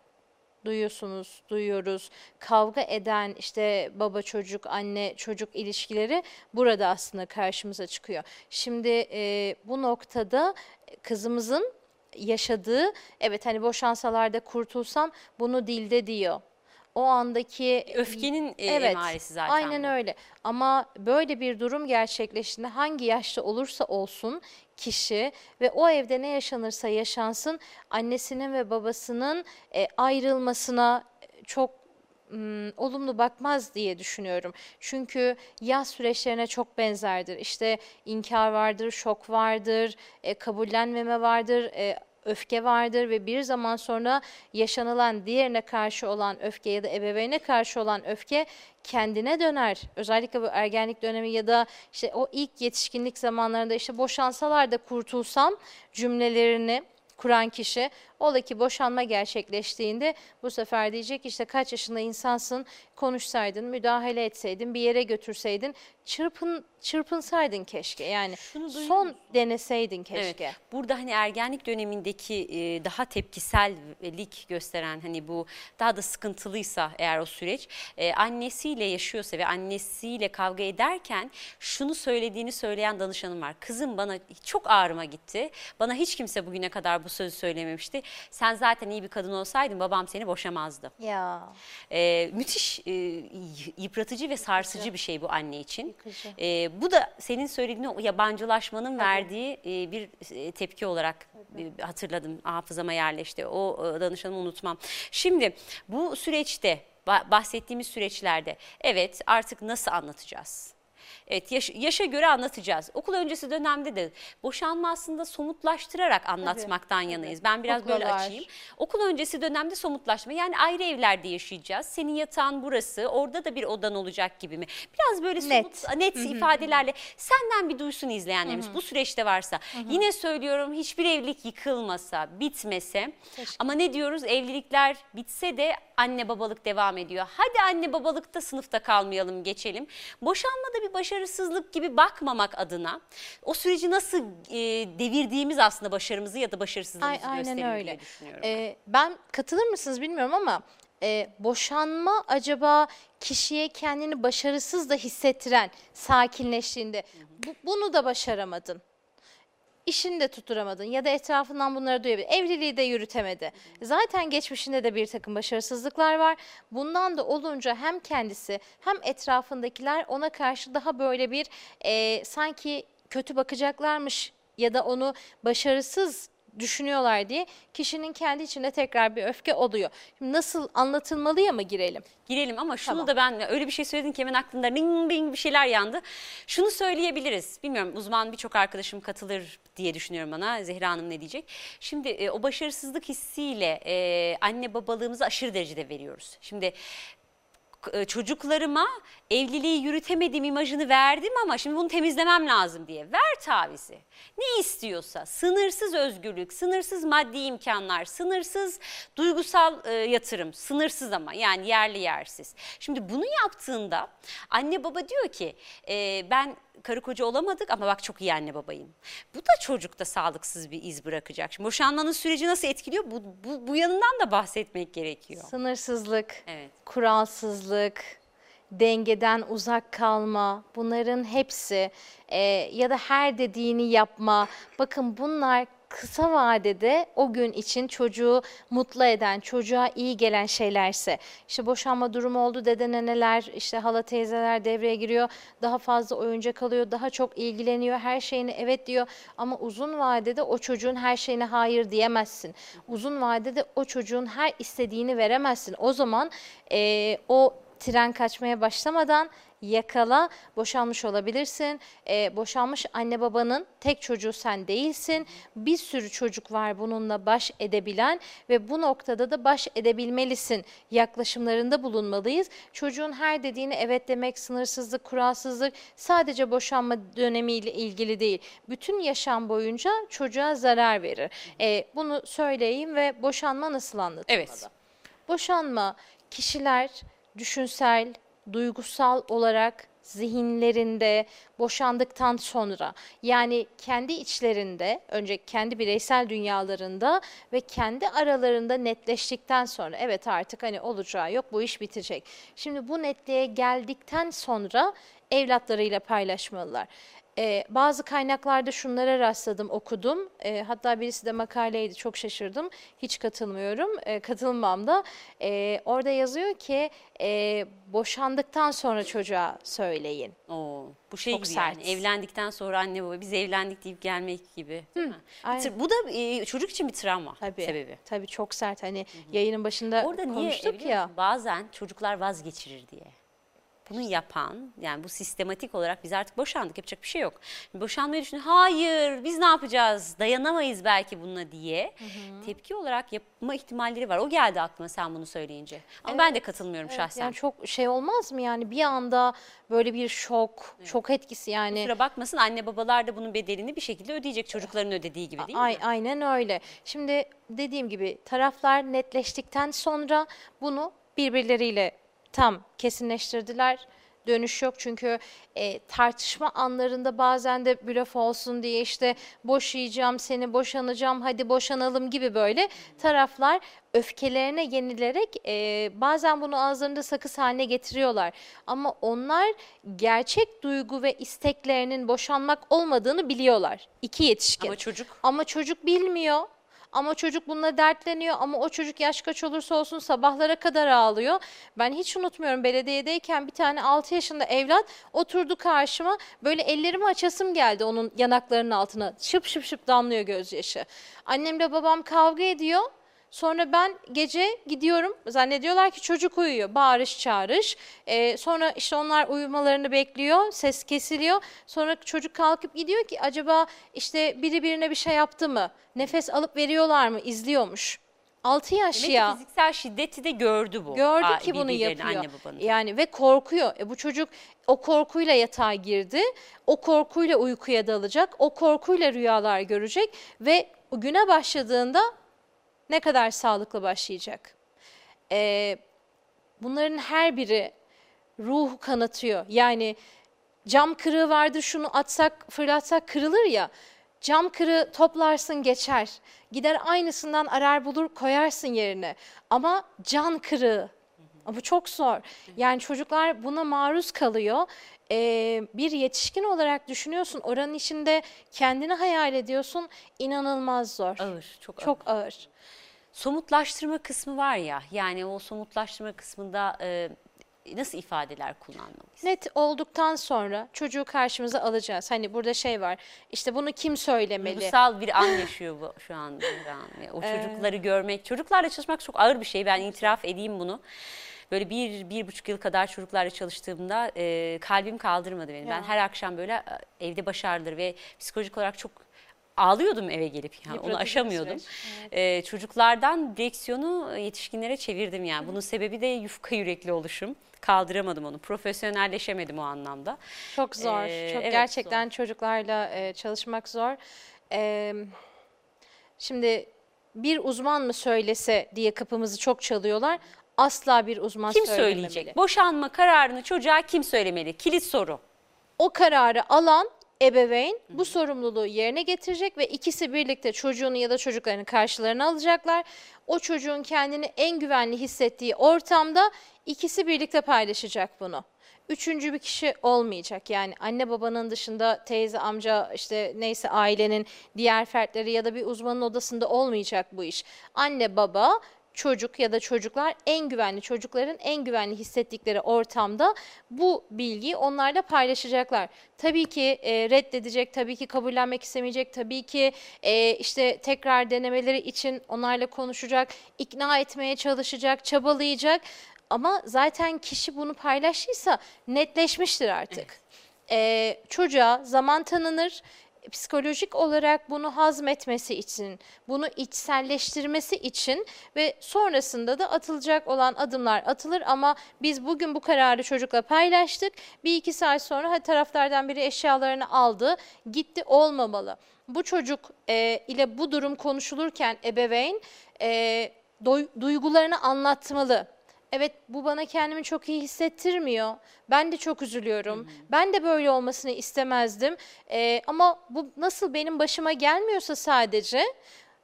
duyuyorsunuz, duyuyoruz. Kavga eden işte baba çocuk, anne çocuk ilişkileri burada aslında karşımıza çıkıyor. Şimdi e, bu noktada kızımızın yaşadığı, evet hani boşansalar da kurtulsam bunu dilde diyor. O andaki Öfkenin e, Evet, emaresi zaten Aynen bu. öyle. Ama böyle bir durum gerçekleştiğinde hangi yaşta olursa olsun kişi ve o evde ne yaşanırsa yaşansın annesinin ve babasının e, ayrılmasına e, çok mm, olumlu bakmaz diye düşünüyorum. Çünkü yaz süreçlerine çok benzerdir. İşte inkar vardır, şok vardır, e, kabullenmeme vardır, e, öfke vardır ve bir zaman sonra yaşanılan diğerine karşı olan öfke ya da ebeveyne karşı olan öfke kendine döner. Özellikle bu ergenlik dönemi ya da işte o ilk yetişkinlik zamanlarında işte boşansalar da kurtulsam cümlelerini kuran kişi ola ki boşanma gerçekleştiğinde bu sefer diyecek işte kaç yaşında insansın konuşsaydın, müdahale etseydin, bir yere götürseydin, çırpın çırpınsaydın keşke. Yani Şunu son deneseydin keşke. Evet. Burada hani ergenlik dönemindeki e, daha tepkisellik gösteren hani bu daha da sıkıntılıysa eğer o süreç e, annesiyle yaşıyorsa ve annesiyle kavga ederken şunu söylediğini söyleyen danışanım var. Kızım bana çok ağrıma gitti. Bana hiç kimse bugüne kadar bu sözü söylememişti. Sen zaten iyi bir kadın olsaydın babam seni boşamazdı. Ya E, müthiş e, yıpratıcı ve sarsıcı bir şey bu anne için. Yıkıcı. E, bu da senin söylediğin o yabancılaşmanın verdiği e, bir e, tepki olarak e, hatırladım. Hafızama yerleşti. O e, danışanımı unutmam. Şimdi bu süreçte ba- bahsettiğimiz süreçlerde evet artık nasıl anlatacağız? Evet yaş- yaşa göre anlatacağız. Okul öncesi dönemde de boşanma aslında somutlaştırarak anlatmaktan yanayız. Ben biraz böyle Kuklalar. açayım. Okul öncesi dönemde somutlaşma yani ayrı evlerde yaşayacağız. Senin yatağın burası orada da bir odan olacak gibi mi? Biraz böyle somut, net, ifadelerle senden bir duysun izleyenlerimiz bu süreçte varsa. Yine söylüyorum hiçbir evlilik yıkılmasa, bitmese ama ne diyoruz evlilikler bitse de anne babalık devam ediyor. Hadi anne babalıkta sınıfta kalmayalım geçelim. Boşanmada bir başarısızlık gibi bakmamak adına o süreci nasıl e, devirdiğimiz aslında başarımızı ya da başarısızlığımızı Ay- gösterir aynen diye öyle. düşünüyorum. Ee, ben katılır mısınız bilmiyorum ama e, boşanma acaba kişiye kendini başarısız da hissettiren sakinleştiğinde bu- bunu da başaramadın. İşini de tutturamadın ya da etrafından bunları duyabilir. Evliliği de yürütemedi. Zaten geçmişinde de bir takım başarısızlıklar var. Bundan da olunca hem kendisi hem etrafındakiler ona karşı daha böyle bir e, sanki kötü bakacaklarmış ya da onu başarısız düşünüyorlar diye kişinin kendi içinde tekrar bir öfke oluyor. Şimdi nasıl anlatılmalıya mı girelim? Girelim ama şunu Tamam. da ben öyle bir şey söyledin ki hemen aklımda ring ring bir şeyler yandı. Şunu söyleyebiliriz. Bilmiyorum uzman birçok arkadaşım katılır diye düşünüyorum bana. Zehra Hanım ne diyecek? Şimdi e, o başarısızlık hissiyle e, anne babalığımızı aşırı derecede veriyoruz. Şimdi çocuklarıma evliliği yürütemediğim imajını verdim ama şimdi bunu temizlemem lazım diye. Ver tavizi. Ne istiyorsa sınırsız özgürlük, sınırsız maddi imkanlar, sınırsız duygusal e, yatırım, sınırsız ama yani yerli yersiz. Şimdi bunu yaptığında anne baba diyor ki e, ben karı koca olamadık ama bak çok iyi anne babayım. Bu da çocukta sağlıksız bir iz bırakacak. Şimdi boşanmanın süreci nasıl etkiliyor? Bu, bu, bu yanından da bahsetmek gerekiyor. Sınırsızlık, Evet. kuralsızlık, dengeden uzak kalma, bunların hepsi e, ya da her dediğini yapma. Bakın bunlar kısa vadede o gün için çocuğu mutlu eden, çocuğa iyi gelen şeylerse, işte boşanma durumu oldu, dede neneler, işte hala teyzeler devreye giriyor, daha fazla oyuncak alıyor, daha çok ilgileniyor, her şeyine evet diyor ama uzun vadede o çocuğun her şeyine hayır diyemezsin. Uzun vadede o çocuğun her istediğini veremezsin. O zaman eee, o tren kaçmaya başlamadan yakala, boşanmış olabilirsin. Ee, boşanmış anne babanın tek çocuğu sen değilsin. Bir sürü çocuk var bununla baş edebilen ve bu noktada da baş edebilmelisin yaklaşımlarında bulunmalıyız. Çocuğun her dediğine evet demek, sınırsızlık, kuralsızlık sadece boşanma dönemiyle ilgili değil. Bütün yaşam boyunca çocuğa zarar verir. Ee, bunu söyleyeyim ve boşanma nasıl anlatılmalı? Evet. Boşanma kişiler düşünsel, duygusal olarak zihinlerinde boşandıktan sonra yani kendi içlerinde önce kendi bireysel dünyalarında ve kendi aralarında netleştikten sonra evet artık hani olacağı yok bu iş bitecek. Şimdi bu netliğe geldikten sonra evlatlarıyla paylaşmalılar. Ee, bazı kaynaklarda şunlara rastladım, okudum. Ee, hatta birisi de makaleydi, çok şaşırdım. Hiç katılmıyorum, ee, katılmam da. Ee, orada yazıyor ki e, boşandıktan sonra çocuğa söyleyin. Oo, bu şey Çok gibi sert. yani evlendikten sonra anne baba biz evlendik deyip gelmek gibi. Bir aynen. Bu da e, çocuk için bir travma Tabii, sebebi. tabii çok sert. Hani yayının başında Orada niye konuştuk biliyor ya. musun? bazen çocuklar vazgeçirir diye. Bunu yapan yani bu sistematik olarak biz artık boşandık yapacak bir şey yok. Boşanmayı düşün hayır biz ne yapacağız dayanamayız belki bununla diye tepki olarak yapma ihtimalleri var. O geldi aklıma sen bunu söyleyince. Ama ben de katılmıyorum Evet, şahsen. Yani çok şey olmaz mı yani bir anda böyle bir şok, şok etkisi yani. Kusura bakmasın anne babalar da bunun bedelini bir şekilde ödeyecek çocukların ödediği gibi değil Ay, mi? aynen öyle. Şimdi dediğim gibi taraflar netleştikten sonra bunu birbirleriyle tam kesinleştirdiler. Dönüş yok çünkü e, tartışma anlarında bazen de blöf olsun diye işte boşayacağım seni boşanacağım hadi boşanalım gibi böyle taraflar öfkelerine yenilerek e, bazen bunu ağızlarında sakız haline getiriyorlar. Ama onlar gerçek duygu ve isteklerinin boşanmak olmadığını biliyorlar. İki yetişkin. Ama çocuk Ama çocuk bilmiyor. Ama çocuk bununla dertleniyor ama o çocuk yaş kaç olursa olsun sabahlara kadar ağlıyor. Ben hiç unutmuyorum belediyedeyken bir tane 6 yaşında evlat oturdu karşıma böyle ellerimi açasım geldi onun yanaklarının altına şıp şıp şıp damlıyor gözyaşı. Annemle babam kavga ediyor. Sonra ben gece gidiyorum zannediyorlar ki çocuk uyuyor bağırış çağırış. Ee, sonra işte onlar uyumalarını bekliyor ses kesiliyor. Sonra çocuk kalkıp gidiyor ki acaba işte biri birine bir şey yaptı mı? Nefes alıp veriyorlar mı? İzliyormuş. 6 yaş Demek ki ya. fiziksel şiddeti de gördü bu. Gördü Aa, ki bunu yapıyor. Anne babanın. Yani ve korkuyor. E bu çocuk o korkuyla yatağa girdi. O korkuyla uykuya dalacak. O korkuyla rüyalar görecek ve güne başladığında ne kadar sağlıklı başlayacak. E, bunların her biri ruhu kanatıyor. Yani cam kırığı vardır şunu atsak fırlatsak kırılır ya. Cam kırığı toplarsın geçer. Gider aynısından arar bulur koyarsın yerine. Ama can kırığı. Bu çok zor. Yani çocuklar buna maruz kalıyor. Ee, bir yetişkin olarak düşünüyorsun oranın içinde kendini hayal ediyorsun inanılmaz zor. Ağır, çok, ağır. Çok ağır. Somutlaştırma kısmı var ya, yani o somutlaştırma kısmında e, nasıl ifadeler kullanmalıyız? Net olduktan sonra çocuğu karşımıza alacağız. Hani burada şey var. İşte bunu kim söylemeli? Duygusal bir an yaşıyor bu şu an. Ümran. Ve O çocukları görmek, çocuklarla çalışmak çok ağır bir şey. Ben itiraf edeyim bunu. Böyle bir, bir buçuk yıl kadar çocuklarla çalıştığımda e, kalbim kaldırmadı beni. Ben Ya. her akşam böyle e, evde başarılır ve psikolojik olarak çok ağlıyordum eve gelip yani Yıpratıcı onu aşamıyordum. süreç, E, çocuklardan direksiyonu yetişkinlere çevirdim yani. Bunun sebebi de yufka yürekli oluşum. Kaldıramadım onu. Profesyonelleşemedim o anlamda. Çok zor. Ee, çok evet, gerçekten çocuklarla e, çalışmak zor. E, şimdi bir uzman mı söylese diye kapımızı çok çalıyorlar. Asla bir uzman Kim söylememeli. söyleyecek? Boşanma kararını çocuğa kim söylemeli? Kilit soru. O kararı alan ebeveyn bu sorumluluğu yerine getirecek ve ikisi birlikte çocuğunu ya da çocuklarını karşılarına alacaklar. O çocuğun kendini en güvenli hissettiği ortamda ikisi birlikte paylaşacak bunu. Üçüncü bir kişi olmayacak. Yani anne babanın dışında teyze, amca işte neyse ailenin diğer fertleri ya da bir uzmanın odasında olmayacak bu iş. Anne baba çocuk ya da çocuklar en güvenli çocukların en güvenli hissettikleri ortamda bu bilgiyi onlarla paylaşacaklar. Tabii ki e, reddedecek, tabii ki kabullenmek istemeyecek, tabii ki e, işte tekrar denemeleri için onlarla konuşacak, ikna etmeye çalışacak, çabalayacak. Ama zaten kişi bunu paylaştıysa netleşmiştir artık. E, çocuğa zaman tanınır psikolojik olarak bunu hazmetmesi için, bunu içselleştirmesi için ve sonrasında da atılacak olan adımlar atılır ama biz bugün bu kararı çocukla paylaştık. Bir iki saat sonra taraflardan biri eşyalarını aldı, gitti olmamalı. Bu çocuk e, ile bu durum konuşulurken ebeveyn e, duygularını anlatmalı. Evet bu bana kendimi çok iyi hissettirmiyor. Ben de çok üzülüyorum. Ben de böyle olmasını istemezdim. Ee, ama bu nasıl benim başıma gelmiyorsa sadece,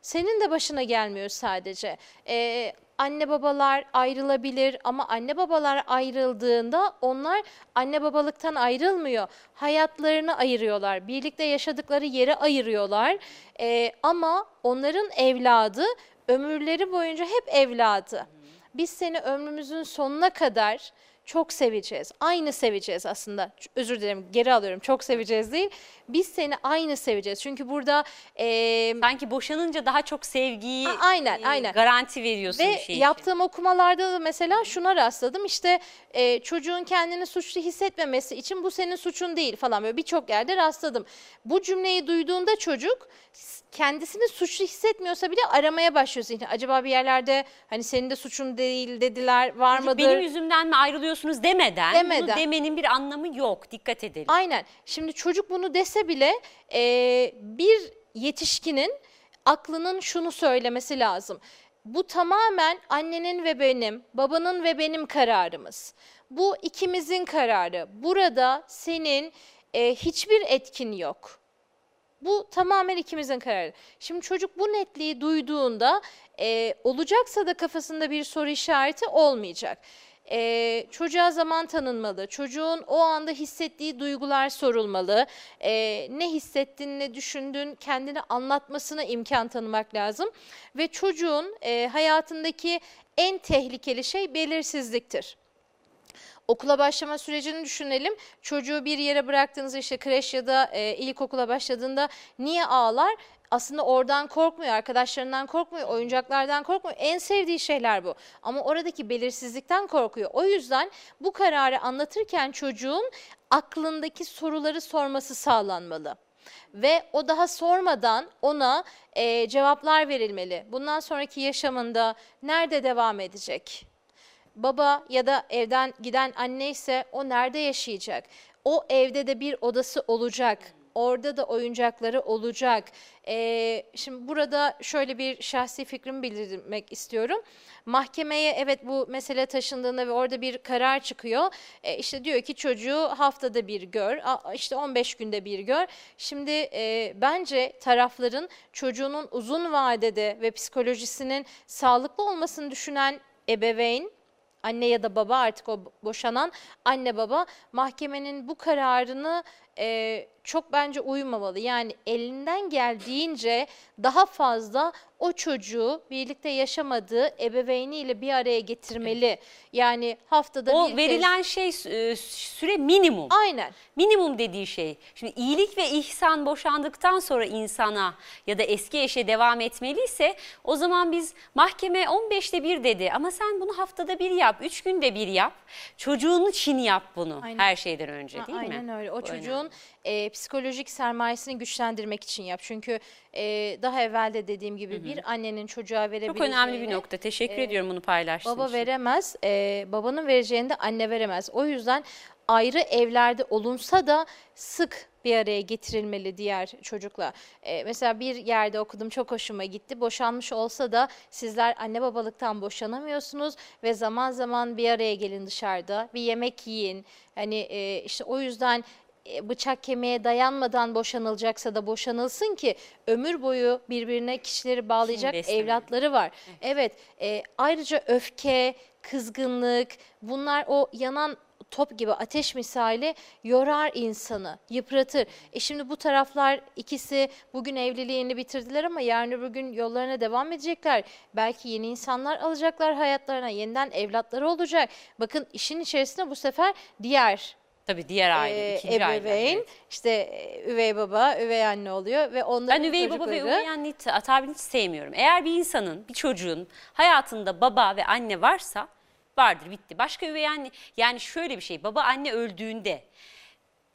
senin de başına gelmiyor sadece. Ee, anne babalar ayrılabilir ama anne babalar ayrıldığında onlar anne babalıktan ayrılmıyor. Hayatlarını ayırıyorlar. Birlikte yaşadıkları yeri ayırıyorlar. Ee, ama onların evladı ömürleri boyunca hep evladı. Biz seni ömrümüzün sonuna kadar çok seveceğiz. Aynı seveceğiz aslında. Özür dilerim geri alıyorum. Çok seveceğiz değil. Biz seni aynı seveceğiz. Çünkü burada eee, Sanki boşanınca daha çok sevgiyi A- aynen, e, aynen. garanti veriyorsun ve şey için. yaptığım okumalarda da mesela şuna rastladım. İşte eee, çocuğun kendini suçlu hissetmemesi için bu senin suçun değil falan böyle birçok yerde rastladım. Bu cümleyi duyduğunda çocuk kendisini suçlu hissetmiyorsa bile aramaya başlıyor zihni. Acaba bir yerlerde hani senin de suçun değil dediler var mıdır? Benim yüzümden mi ayrılıyorsunuz demeden, bunu Demeden. demenin bir anlamı yok. Dikkat edelim. Aynen. Şimdi çocuk bunu dese bile e, bir yetişkinin aklının şunu söylemesi lazım. Bu tamamen annenin ve benim, babanın ve benim kararımız. Bu ikimizin kararı. Burada senin e, hiçbir etkin yok. Bu tamamen ikimizin kararı. Şimdi çocuk bu netliği duyduğunda e, olacaksa da kafasında bir soru işareti olmayacak. E, çocuğa zaman tanınmalı, çocuğun o anda hissettiği duygular sorulmalı, E, ne hissettin, ne düşündün, kendini anlatmasına imkan tanımak lazım. Ve çocuğun e, hayatındaki en tehlikeli şey belirsizliktir. Okula başlama sürecini düşünelim. Çocuğu bir yere bıraktığınızda işte kreş ya da e, ilkokula başladığında niye ağlar? Aslında oradan korkmuyor, arkadaşlarından korkmuyor, oyuncaklardan korkmuyor. En sevdiği şeyler bu. Ama oradaki belirsizlikten korkuyor. O yüzden bu kararı anlatırken çocuğun aklındaki soruları sorması sağlanmalı ve o daha sormadan ona e, cevaplar verilmeli. Bundan sonraki yaşamında nerede devam edecek? Baba ya da evden giden anne ise o nerede yaşayacak? O evde de bir odası olacak. Orada da oyuncakları olacak. Ee, şimdi burada şöyle bir şahsi fikrimi bildirmek istiyorum. Mahkemeye evet bu mesele taşındığında ve orada bir karar çıkıyor. E, işte diyor ki çocuğu haftada bir gör, işte 15 günde bir gör. Şimdi e, bence tarafların çocuğunun uzun vadede ve psikolojisinin sağlıklı olmasını düşünen ebeveyn anne ya da baba artık o boşanan anne baba mahkemenin bu kararını e, çok bence uymamalı. Yani elinden geldiğince daha fazla o çocuğu birlikte yaşamadığı ebeveyniyle bir araya getirmeli. Yani haftada o bir verilen kez... şey süre minimum. Aynen. Minimum dediği şey. Şimdi iyilik ve ihsan boşandıktan sonra insana ya da eski eşe devam etmeliyse o zaman biz mahkeme 15'te bir dedi ama sen bunu haftada bir yap, 3 günde bir yap. Çocuğun için yap bunu Aynen. her şeyden önce değil Aynen mi? Aynen öyle. O Bu çocuğun önemli. E, psikolojik sermayesini güçlendirmek için yap. Çünkü e, daha evvel de dediğim gibi bir annenin çocuğa verebileceğini... Çok önemli bir nokta. Teşekkür ediyorum bunu paylaştığın Baba için. veremez, e, babanın vereceğini de anne veremez. O yüzden ayrı evlerde olunsa da sık bir araya getirilmeli diğer çocukla. E, mesela bir yerde okudum çok hoşuma gitti. Boşanmış olsa da sizler anne babalıktan boşanamıyorsunuz ve zaman zaman bir araya gelin dışarıda, bir yemek yiyin. Hani e, işte o yüzden e, bıçak kemiğe dayanmadan boşanılacaksa da boşanılsın ki ömür boyu birbirine kişileri bağlayacak evlatları var. Evet, e, ayrıca öfke, kızgınlık bunlar o yanan top gibi ateş misali yorar insanı, yıpratır. E şimdi bu taraflar ikisi bugün evliliğini bitirdiler ama yarın öbür gün yollarına devam edecekler. Belki yeni insanlar alacaklar hayatlarına, yeniden evlatları olacak. Bakın işin içerisinde bu sefer diğer Tabii diğer aile, e, ikinci aile. ebeveyn, evet. işte üvey baba, üvey anne oluyor ve onların Ben üvey baba ve üvey anne ta- tabirini hiç sevmiyorum. Eğer bir insanın, bir çocuğun hayatında baba ve anne varsa vardır bitti. Başka üvey anne yani şöyle bir şey baba anne öldüğünde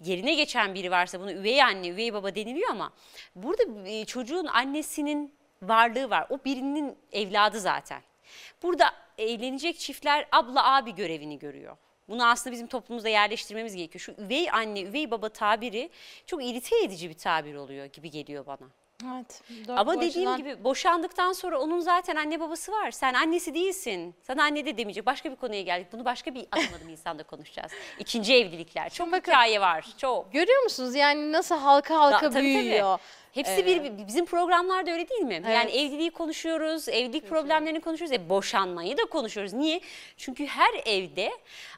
yerine geçen biri varsa bunu üvey anne, üvey baba deniliyor ama burada e, çocuğun annesinin varlığı var. O birinin evladı zaten. Burada evlenecek çiftler abla abi görevini görüyor. Bunu aslında bizim toplumumuzda yerleştirmemiz gerekiyor. Şu üvey anne, üvey baba tabiri çok irite edici bir tabir oluyor gibi geliyor bana. Evet, Ama bu dediğim gibi boşandıktan sonra onun zaten anne babası var. Sen annesi değilsin. Sana anne de demeyecek. Başka bir konuya geldik. Bunu başka bir adım adım insanda konuşacağız. İkinci evlilikler. Çok bakın- hikaye var. Çok. Görüyor musunuz yani nasıl halka halka Da- tabii, tabii. Hepsi Ee, bir bizim programlarda öyle değil mi? Yani Evet. evliliği konuşuyoruz, evlilik problemlerini konuşuyoruz, e, boşanmayı da konuşuyoruz. Niye? Çünkü her evde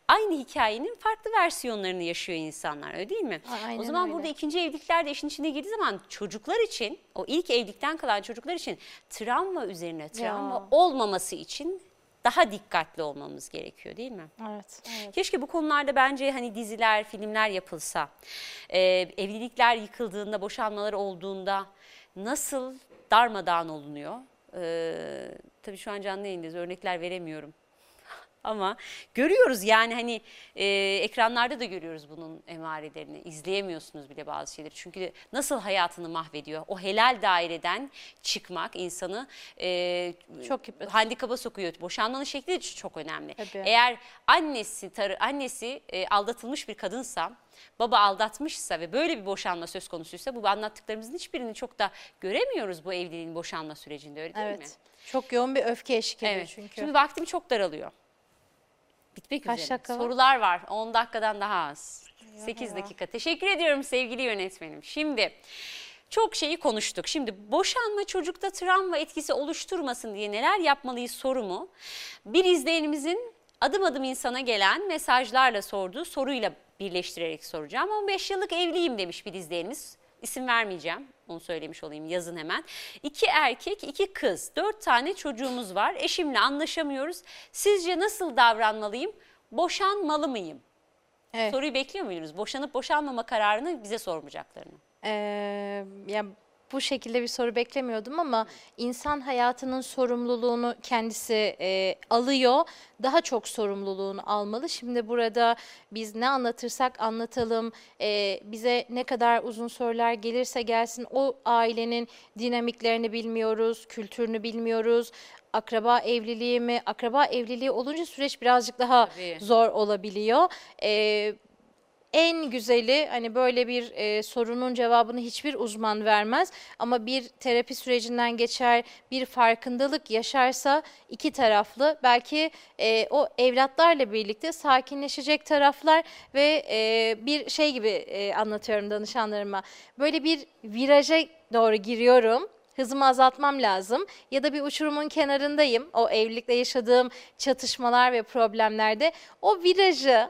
aynı hikayenin farklı versiyonlarını yaşıyor insanlar öyle değil mi? Aynen o zaman öyle. burada ikinci evlilikler de işin içine girdiği zaman çocuklar için, o ilk evlilikten kalan çocuklar için travma üzerine travma Ya. olmaması için daha dikkatli olmamız gerekiyor değil mi? Evet, evet. Keşke bu konularda bence hani diziler, filmler yapılsa. Ee, evlilikler yıkıldığında, boşanmalar olduğunda nasıl darmadağın olunuyor? Ee, tabii şu an canlı yayındayız, örnekler veremiyorum. Ama görüyoruz yani hani e, ekranlarda da görüyoruz bunun emarelerini. İzleyemiyorsunuz bile bazı şeyleri. Çünkü nasıl hayatını mahvediyor. O helal daireden çıkmak insanı e, Çok handikapa sokuyor. Boşanmanın şekli de çok önemli. Tabii. Eğer annesi tarı, annesi e, aldatılmış bir kadınsa, baba aldatmışsa ve böyle bir boşanma söz konusuysa bu anlattıklarımızın hiçbirini çok da göremiyoruz bu evliliğin boşanma sürecinde öyle değil mi? Evet. Çok yoğun bir öfke eşlik ediyor Evet. çünkü. Şimdi vaktim çok daralıyor. Bitmek Kaç üzere. dakika var? Sorular var. 10 dakikadan daha az. 8 ya. dakika. Teşekkür ediyorum sevgili yönetmenim. Şimdi çok şeyi konuştuk. Şimdi boşanma çocukta travma etkisi oluşturmasın diye neler yapmalıyız sorumu bir izleyenimizin adım adım insana gelen mesajlarla sorduğu soruyla birleştirerek soracağım. 15 yıllık evliyim demiş bir izleyenimiz. İsim vermeyeceğim. Onu söylemiş olayım yazın hemen. İki erkek, iki kız, dört tane çocuğumuz var. Eşimle anlaşamıyoruz. Sizce nasıl davranmalıyım? boşanmalı mıyım? Evet. Soruyu bekliyor muydunuz? Boşanıp boşanmama kararını bize sormayacaklarını. Ee, ya bu şekilde bir soru beklemiyordum ama insan hayatının sorumluluğunu kendisi e, alıyor. Daha çok sorumluluğunu almalı. Şimdi burada biz ne anlatırsak anlatalım, e, bize ne kadar uzun sorular gelirse gelsin o ailenin dinamiklerini bilmiyoruz, kültürünü bilmiyoruz. Akraba evliliği mi? Akraba evliliği olunca süreç birazcık daha Tabii. zor olabiliyor. Ee, en güzeli hani böyle bir e, sorunun cevabını hiçbir uzman vermez ama bir terapi sürecinden geçer, bir farkındalık yaşarsa iki taraflı belki e, o evlatlarla birlikte sakinleşecek taraflar ve e, bir şey gibi e, anlatıyorum danışanlarıma. Böyle bir viraja doğru giriyorum. Hızımı azaltmam lazım ya da bir uçurumun kenarındayım. O evlilikte yaşadığım çatışmalar ve problemlerde o virajı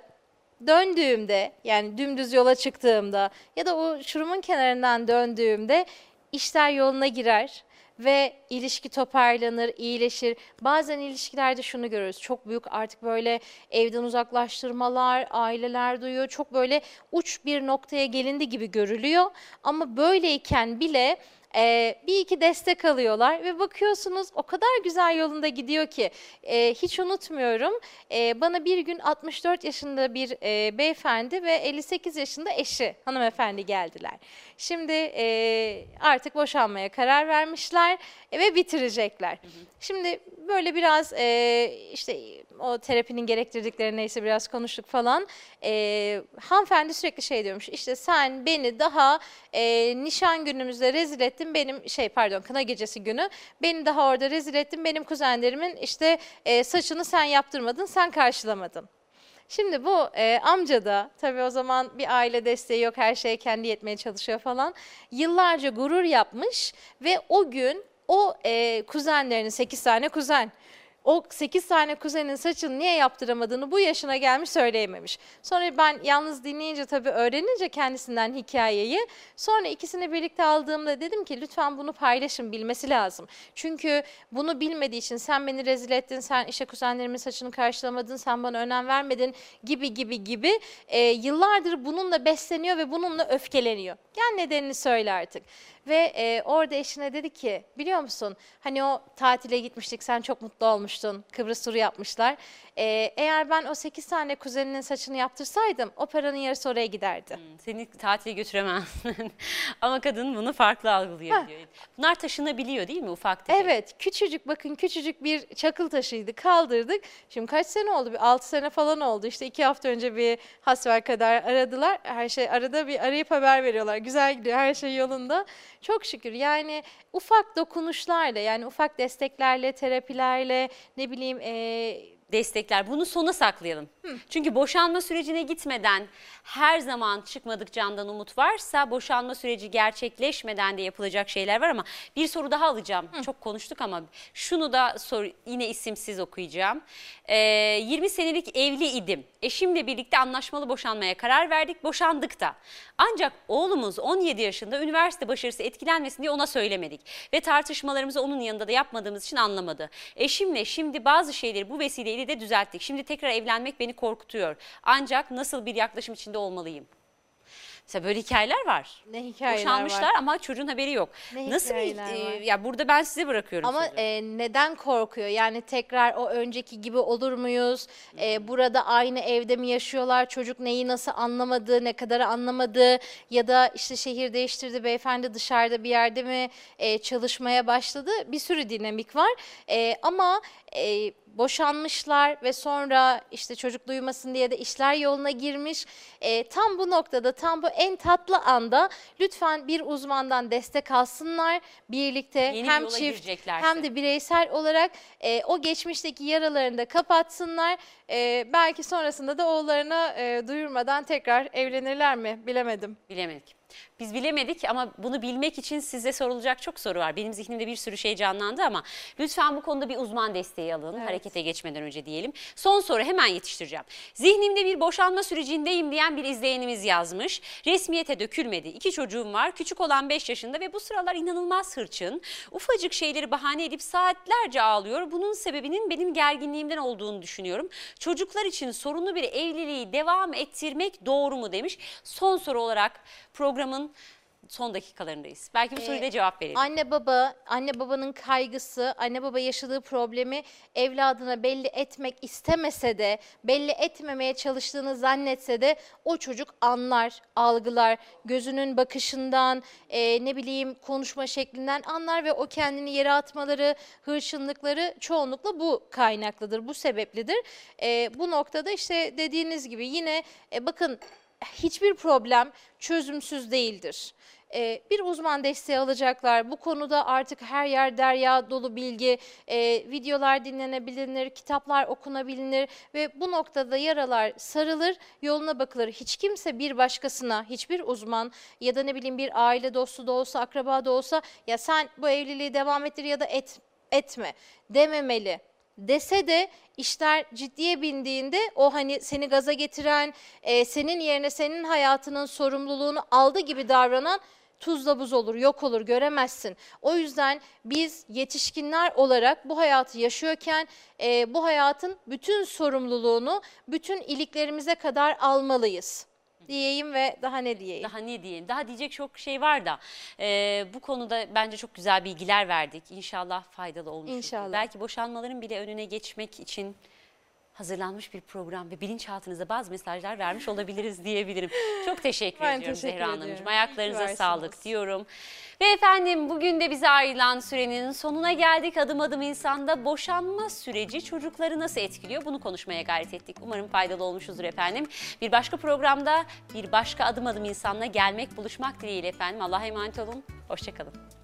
döndüğümde yani dümdüz yola çıktığımda ya da o uçurumun kenarından döndüğümde işler yoluna girer ve ilişki toparlanır, iyileşir. Bazen ilişkilerde şunu görürüz. Çok büyük artık böyle evden uzaklaştırmalar, aileler duyuyor. Çok böyle uç bir noktaya gelindi gibi görülüyor. Ama böyleyken bile e, bir iki destek alıyorlar ve bakıyorsunuz o kadar güzel yolunda gidiyor ki e, hiç unutmuyorum. E, bana bir gün 64 yaşında bir e, beyefendi ve 58 yaşında eşi hanımefendi geldiler. Şimdi e, artık boşanmaya karar vermişler ve bitirecekler. Şimdi böyle biraz e, işte o terapinin gerektirdikleri neyse biraz konuştuk falan. E, hanımefendi sürekli şey diyormuş işte sen beni daha e, nişan günümüzde rezil ettin benim şey pardon kına gecesi günü beni daha orada rezil ettin benim kuzenlerimin işte e, saçını sen yaptırmadın sen karşılamadın. Şimdi bu e, amca da tabii o zaman bir aile desteği yok her şeye kendi yetmeye çalışıyor falan. Yıllarca gurur yapmış ve o gün o e, kuzenlerinin 8 tane kuzen o 8 tane kuzenin saçını niye yaptıramadığını bu yaşına gelmiş söyleyememiş. Sonra ben yalnız dinleyince tabii öğrenince kendisinden hikayeyi sonra ikisini birlikte aldığımda dedim ki lütfen bunu paylaşın bilmesi lazım. Çünkü bunu bilmediği için sen beni rezil ettin, sen işte kuzenlerimin saçını karşılamadın, sen bana önem vermedin gibi gibi gibi e, yıllardır bununla besleniyor ve bununla öfkeleniyor. Gel nedenini söyle artık. Ve e, orada eşine dedi ki biliyor musun hani o tatile gitmiştik sen çok mutlu olmuştun Kıbrıs turu yapmışlar. E, eğer ben o 8 tane kuzeninin saçını yaptırsaydım o paranın yarısı oraya giderdi. Seni tatile götüremem. Ama kadın bunu farklı algılıyor Ha. diyor. Bunlar taşınabiliyor değil mi ufak tefek? Evet küçücük bakın küçücük bir çakıl taşıydı kaldırdık. Şimdi kaç sene oldu? Bir 6 sene falan oldu. İşte iki hafta önce bir hasbel kadar aradılar. Her şey arada bir arayıp haber veriyorlar. Güzel gidiyor her şey yolunda. Çok şükür yani ufak dokunuşlarla yani ufak desteklerle terapilerle ne bileyim eee destekler. Bunu sona saklayalım. Çünkü boşanma sürecine gitmeden her zaman çıkmadık candan umut varsa boşanma süreci gerçekleşmeden de yapılacak şeyler var ama bir soru daha alacağım. Çok konuştuk ama şunu da sor, yine isimsiz okuyacağım. Ee, 20 senelik evli idim. Eşimle birlikte anlaşmalı boşanmaya karar verdik. Boşandık da. Ancak oğlumuz 17 yaşında üniversite başarısı etkilenmesin diye ona söylemedik. Ve tartışmalarımızı onun yanında da yapmadığımız için anlamadı. Eşimle şimdi bazı şeyleri bu vesileyle de düzelttik. Şimdi tekrar evlenmek beni korkutuyor. Ancak nasıl bir yaklaşım içinde olmalıyım? Mesela böyle hikayeler var. ne hikayeler Boşanmışlar var. ama çocuğun haberi yok. Ne Nasıl bir e, ya burada ben size bırakıyorum. Ama sözü. e, neden korkuyor? Yani tekrar o önceki gibi olur muyuz? E, burada aynı evde mi yaşıyorlar? Çocuk neyi nasıl anlamadı, ne kadar anlamadı? Ya da işte şehir değiştirdi beyefendi dışarıda bir yerde mi e, çalışmaya başladı? Bir sürü dinamik var. E, ama e, boşanmışlar ve sonra işte çocuk duymasın diye de işler yoluna girmiş. E, tam bu noktada, tam bu en tatlı anda lütfen bir uzmandan destek alsınlar. Birlikte Yeni bir hem yola çift hem de bireysel olarak e, o geçmişteki yaralarını da kapatsınlar. E, belki sonrasında da oğullarına e, duyurmadan tekrar evlenirler mi bilemedim. Bilemedik. Biz bilemedik ama bunu bilmek için size sorulacak çok soru var. Benim zihnimde bir sürü şey canlandı ama lütfen bu konuda bir uzman desteği alın. Evet. Harekete geçmeden önce diyelim. Son soru hemen yetiştireceğim. Zihnimde bir boşanma sürecindeyim diyen bir izleyenimiz yazmış. Resmiyete dökülmedi. İki çocuğum var. Küçük olan 5 yaşında ve bu sıralar inanılmaz hırçın. Ufacık şeyleri bahane edip saatlerce ağlıyor. Bunun sebebinin benim gerginliğimden olduğunu düşünüyorum. Çocuklar için sorunlu bir evliliği devam ettirmek doğru mu demiş. Son soru olarak programın son dakikalarındayız. Belki bu soruya da cevap verelim. Anne baba, anne babanın kaygısı, anne baba yaşadığı problemi evladına belli etmek istemese de, belli etmemeye çalıştığını zannetse de o çocuk anlar, algılar, gözünün bakışından, e, ne bileyim konuşma şeklinden anlar ve o kendini yere atmaları, hırçınlıkları çoğunlukla bu kaynaklıdır, bu sebeplidir. E, bu noktada işte dediğiniz gibi yine e, bakın hiçbir problem çözümsüz değildir. Ee, bir uzman desteği alacaklar. Bu konuda artık her yer derya dolu bilgi, e, videolar dinlenebilir, kitaplar okunabilir ve bu noktada yaralar sarılır, yoluna bakılır. Hiç kimse bir başkasına, hiçbir uzman ya da ne bileyim bir aile dostu da olsa, akraba da olsa ya sen bu evliliği devam ettir ya da et, etme dememeli dese de işler ciddiye bindiğinde o hani seni gaza getiren, e, senin yerine senin hayatının sorumluluğunu aldı gibi davranan tuzla buz olur, yok olur, göremezsin. O yüzden biz yetişkinler olarak bu hayatı yaşıyorken e, bu hayatın bütün sorumluluğunu bütün iliklerimize kadar almalıyız diyeyim ve daha ne diyeyim. Daha ne diyeyim? Daha diyecek çok şey var da e, bu konuda bence çok güzel bilgiler verdik. İnşallah faydalı olmuştur. İnşallah. Belki boşanmaların bile önüne geçmek için hazırlanmış bir program ve bilinçaltınıza bazı mesajlar vermiş olabiliriz diyebilirim. Çok teşekkür Ben ediyorum teşekkür Zehra. Hanımcığım. Ayaklarınıza sağlık diyorum. Ve efendim bugün de bize ayrılan sürenin sonuna geldik. Adım adım insanda boşanma süreci çocukları nasıl etkiliyor bunu konuşmaya gayret ettik. Umarım faydalı olmuşuzdur efendim. Bir başka programda bir başka adım adım insanla gelmek buluşmak dileğiyle efendim. Allah'a emanet olun. Hoşçakalın.